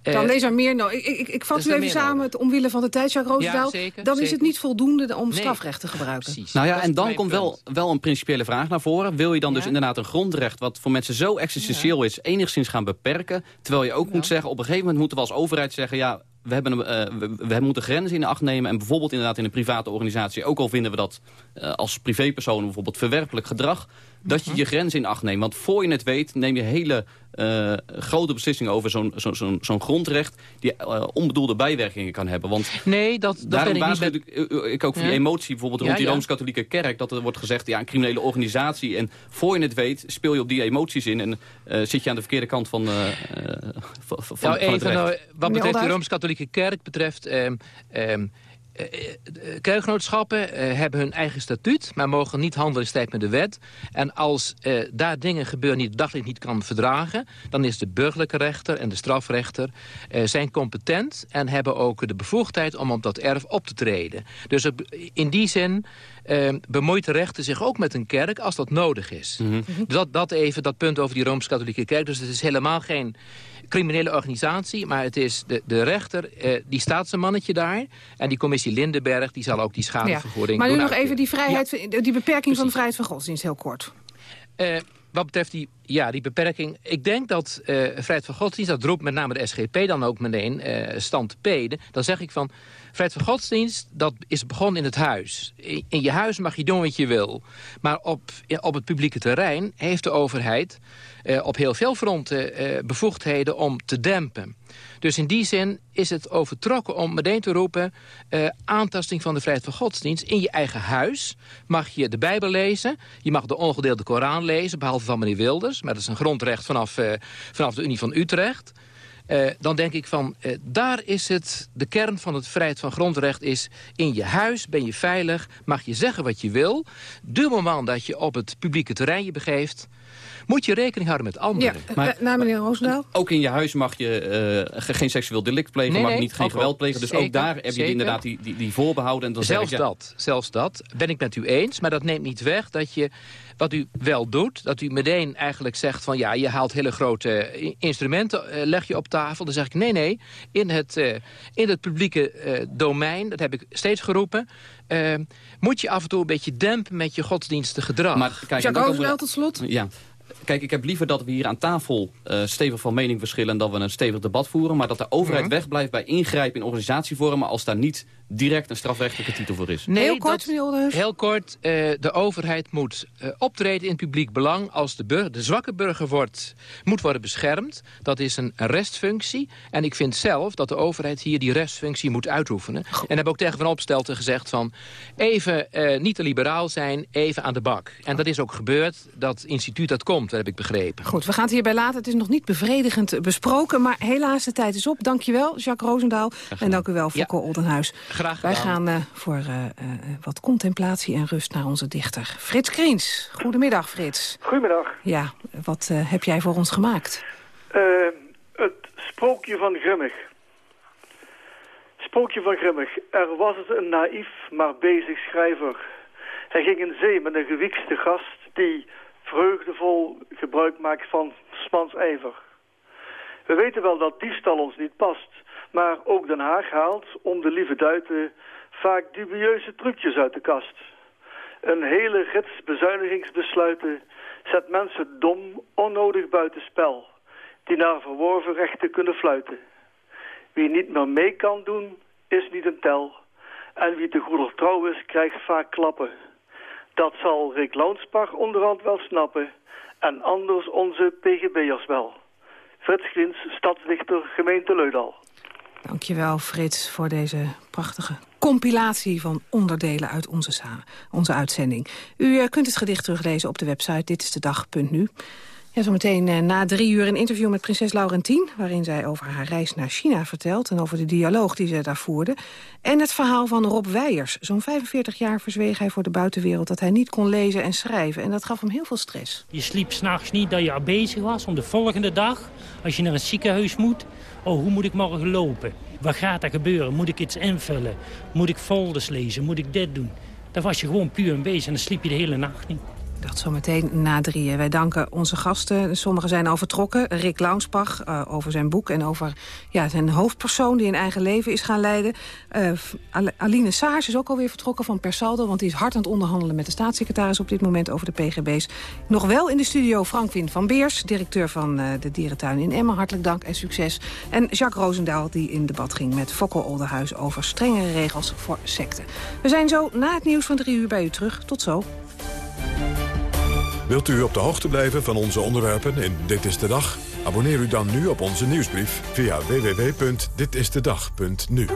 Speaker 9: Dan is er meer nodig. Ik, ik, ik vat u even samen, het omwille van de tijd, Jacques Roosendaal. Ja, dan is het niet voldoende om strafrecht te gebruiken.
Speaker 20: Precies. Nou ja, en dan komt wel, wel een principiële vraag naar voren. Wil je dan dus inderdaad een grondrecht, wat voor mensen zo existentieel is, enigszins gaan beperken? Terwijl je ook moet zeggen, op een gegeven moment moeten we als overheid zeggen... ja, we, hebben, uh, we, we, moeten grenzen in acht nemen. En bijvoorbeeld inderdaad in een private organisatie... ook al vinden we dat uh, als privépersoon bijvoorbeeld verwerpelijk gedrag... dat je mhm. je grenzen in acht neemt. Want voor je het weet neem je hele uh, grote beslissingen over zo'n zo'n zo'n zo grondrecht... die uh, onbedoelde bijwerkingen kan hebben. Want
Speaker 21: nee, dat, dat
Speaker 20: daarom
Speaker 21: ben ik niet
Speaker 20: ik, ik ook voor die emotie bijvoorbeeld rond ja, die Rooms-Katholieke Kerk... dat er wordt gezegd, ja, een criminele organisatie... en voor je het weet speel je op die emoties in... en uh, zit je aan de verkeerde kant van, van, nou, van
Speaker 21: even,
Speaker 20: het recht. Nou,
Speaker 21: wat betreft de Rooms-Katholieke Kerk betreft... Um, um, uh, kerkgenootschappen uh, hebben hun eigen statuut... maar mogen niet handelen in strijd met de wet. En als daar dingen gebeuren die het daglicht niet kan verdragen... dan is de burgerlijke rechter en de strafrechter zijn competent... en hebben ook de bevoegdheid om op dat erf op te treden. Dus in die zin bemoeit de rechter zich ook met een kerk als dat nodig is. Mm -hmm. dat, dat even, dat punt over die Rooms-Katholieke kerk. Dus het is helemaal geen criminele organisatie, maar het is de, de rechter, eh, die staat zijn mannetje daar. En die commissie Lindenberg, die zal ook die schadevergoeding
Speaker 9: ja. Maar nu nog even die, vrijheid, ja. die beperking van de vrijheid van godsdienst, heel kort.
Speaker 21: Uh, wat betreft die, ja, die beperking... Ik denk dat uh, vrijheid van godsdienst, dat roept met name de SGP dan ook meteen uh, stand. Dan zeg ik van, vrijheid van godsdienst, dat is begonnen in het huis. In, je huis mag je doen wat je wil. Maar op, op het publieke terrein heeft de overheid uh, op heel veel fronten bevoegdheden om te dempen. Dus in die zin is het overtrokken om meteen te roepen... Uh, aantasting van de vrijheid van godsdienst. In je eigen huis mag je de Bijbel lezen. Je mag de ongedeelde Koran lezen, behalve van meneer Wilders. Maar dat is een grondrecht vanaf, uh, vanaf de Unie van Utrecht. Uh, dan denk ik van, uh, daar is het, de kern van het vrijheid van grondrecht is... in je huis ben je veilig, mag je zeggen wat je wil. Moment dat je op het publieke terrein je begeeft... moet je rekening houden met anderen.
Speaker 9: Ja, maar, naar meneer Roosendaal.
Speaker 20: Ook in je huis mag je geen seksueel delict plegen, mag niet geen geweld plegen. Dus ook daar heb je inderdaad die, die, die voorbehouden. En dan
Speaker 21: zelfs dat, zelfs dat ben ik met u eens, maar dat neemt niet weg dat je wat u wel doet, dat u meteen eigenlijk zegt van... ja, je haalt hele grote instrumenten, leg je op tafel. Dan zeg ik nee, nee, in het, uh, in het publieke uh, domein, dat heb ik steeds geroepen... moet je af en toe een beetje dempen met je godsdienstige gedrag.
Speaker 9: Maar, kijk, Jacques tot slot.
Speaker 20: Ja, Kijk, ik heb liever dat we hier aan tafel uh, stevig van mening verschillen... en dat we een stevig debat voeren. Maar dat de overheid mhm. wegblijft bij ingrijpen in organisatievormen... als daar niet direct een strafrechtelijke titel voor is.
Speaker 21: Nee, heel kort, meneer Heel kort. Uh, de overheid moet uh, optreden in het publiek belang... als de, burger, de zwakke burger wordt, moet worden beschermd. Dat is een restfunctie. En ik vind zelf dat de overheid hier die restfunctie moet uitoefenen. En heb ook tegen Van Opstelten gezegd van... even niet te liberaal zijn, even aan de bak. En dat is ook gebeurd. Dat instituut dat komt dat heb ik begrepen.
Speaker 9: Goed, we gaan het hierbij laten. Het is nog niet bevredigend besproken, maar helaas de tijd is op. Dankjewel, Jacques Roosendaal. En dank u wel, Fokko ja. Oldenhuis.
Speaker 21: Graag
Speaker 9: gedaan. Wij gaan uh, voor uh, uh, wat contemplatie en rust naar onze dichter Frits Kriens. Goedemiddag, Frits.
Speaker 22: Goedemiddag.
Speaker 9: Ja, wat heb jij voor ons gemaakt?
Speaker 22: het sprookje van Grimmig. Sprookje van Grimmig. Er was het een naïef, maar bezig schrijver. Hij ging in zee met een gewiekste gast die vreugdevol gebruik maakt van spans ijver. We weten wel dat diefstal ons niet past, maar ook Den Haag haalt om de lieve duiten vaak dubieuze trucjes uit de kast. Een hele rits bezuinigingsbesluiten zet mensen dom onnodig buitenspel, die naar verworven rechten kunnen fluiten. Wie niet meer mee kan doen, is niet een tel. En wie te goeder trouw is, krijgt vaak klappen. Dat zal Rick Launsbach onderhand wel snappen. En anders onze PGB'ers wel. Frits Glins, stadsdichter, gemeente Leudal.
Speaker 9: Dankjewel Frits voor deze prachtige compilatie van onderdelen uit onze, onze uitzending. U eh, kunt het gedicht teruglezen op de website Dit is de. Ja, zometeen eh, na drie uur een interview met prinses Laurentien... waarin zij over haar reis naar China vertelt... en over de dialoog die ze daar voerde. En het verhaal van Rob Weijers. Zo'n 45 jaar verzweeg hij voor de buitenwereld... dat hij niet kon lezen en schrijven. En dat gaf hem heel veel stress.
Speaker 23: Je sliep s'nachts niet dat je al bezig was om de volgende dag... als je naar het ziekenhuis moet... oh, hoe moet ik morgen lopen? Wat gaat er gebeuren? Moet ik iets invullen? Moet ik folders lezen? Moet ik dit doen? Dan was je gewoon puur een bezig en dan sliep je de hele nacht niet.
Speaker 9: Dat zometeen na drieën. Wij danken onze gasten. Sommigen zijn al vertrokken. Rick Launsbach uh, over zijn boek en over ja, zijn hoofdpersoon... die een eigen leven is gaan leiden. Uh, Aline Saars is ook alweer vertrokken van Persaldo... want die is hard aan het onderhandelen met de staatssecretaris... op dit moment over de PGB's. Nog wel in de studio Frank van Beers... directeur van uh, de dierentuin in Emmen. Hartelijk dank en succes. En Jacques Roosendaal die in debat ging met Fokkel Olderhuis... over strengere regels voor secten. We zijn zo na het nieuws van drie uur bij u terug. Tot zo.
Speaker 1: Wilt u op de hoogte blijven van onze onderwerpen in Dit is de Dag? Abonneer u dan nu op onze nieuwsbrief via www.ditistedag.nu.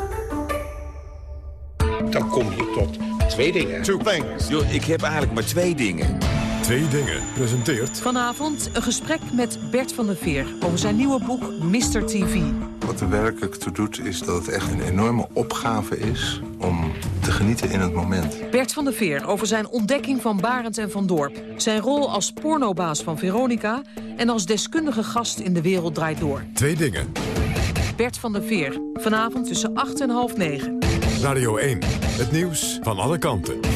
Speaker 24: Dan kom je tot twee dingen.
Speaker 25: Two things. Yo, ik heb eigenlijk maar twee dingen.
Speaker 1: Twee dingen presenteert...
Speaker 26: Vanavond een gesprek met Bert van der Veer over zijn nieuwe boek Mr. TV.
Speaker 27: Wat er werkelijk toe doet is dat het echt een enorme opgave is om te genieten in het moment.
Speaker 26: Bert van der Veer over zijn ontdekking van Barend en van Dorp. Zijn rol als pornobaas van Veronica en als deskundige gast in De Wereld Draait Door.
Speaker 1: Twee dingen.
Speaker 26: Bert van der Veer, vanavond tussen 8 en half 9.
Speaker 1: Radio 1, het nieuws van alle kanten.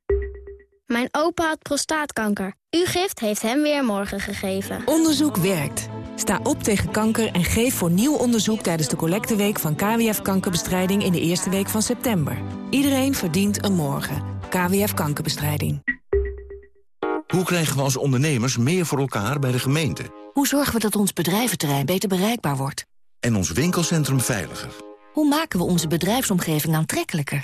Speaker 28: Mijn opa had prostaatkanker. Uw gift heeft hem weer morgen gegeven.
Speaker 4: Onderzoek werkt. Sta op tegen kanker en geef voor nieuw onderzoek tijdens de collecteweek van KWF Kankerbestrijding in de eerste week van september. Iedereen verdient een morgen. KWF Kankerbestrijding.
Speaker 29: Hoe krijgen we als ondernemers meer voor elkaar bij de gemeente?
Speaker 30: Hoe zorgen we dat ons bedrijventerrein beter bereikbaar wordt?
Speaker 29: En ons winkelcentrum veiliger?
Speaker 30: Hoe maken we onze bedrijfsomgeving aantrekkelijker?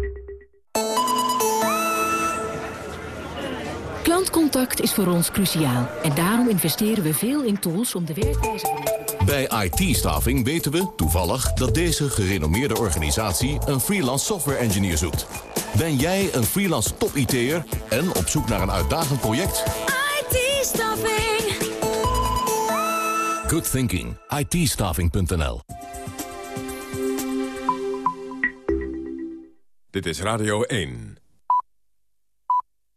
Speaker 30: Klantcontact is voor ons cruciaal. En daarom investeren we veel in tools om de werkwijze van
Speaker 31: Bij IT-staving weten we, toevallig, dat deze gerenommeerde organisatie een freelance software engineer zoekt. Ben jij een freelance top-IT'er en op zoek naar een uitdagend project?
Speaker 30: IT-staffing.
Speaker 31: Good thinking. it
Speaker 1: Dit is Radio 1.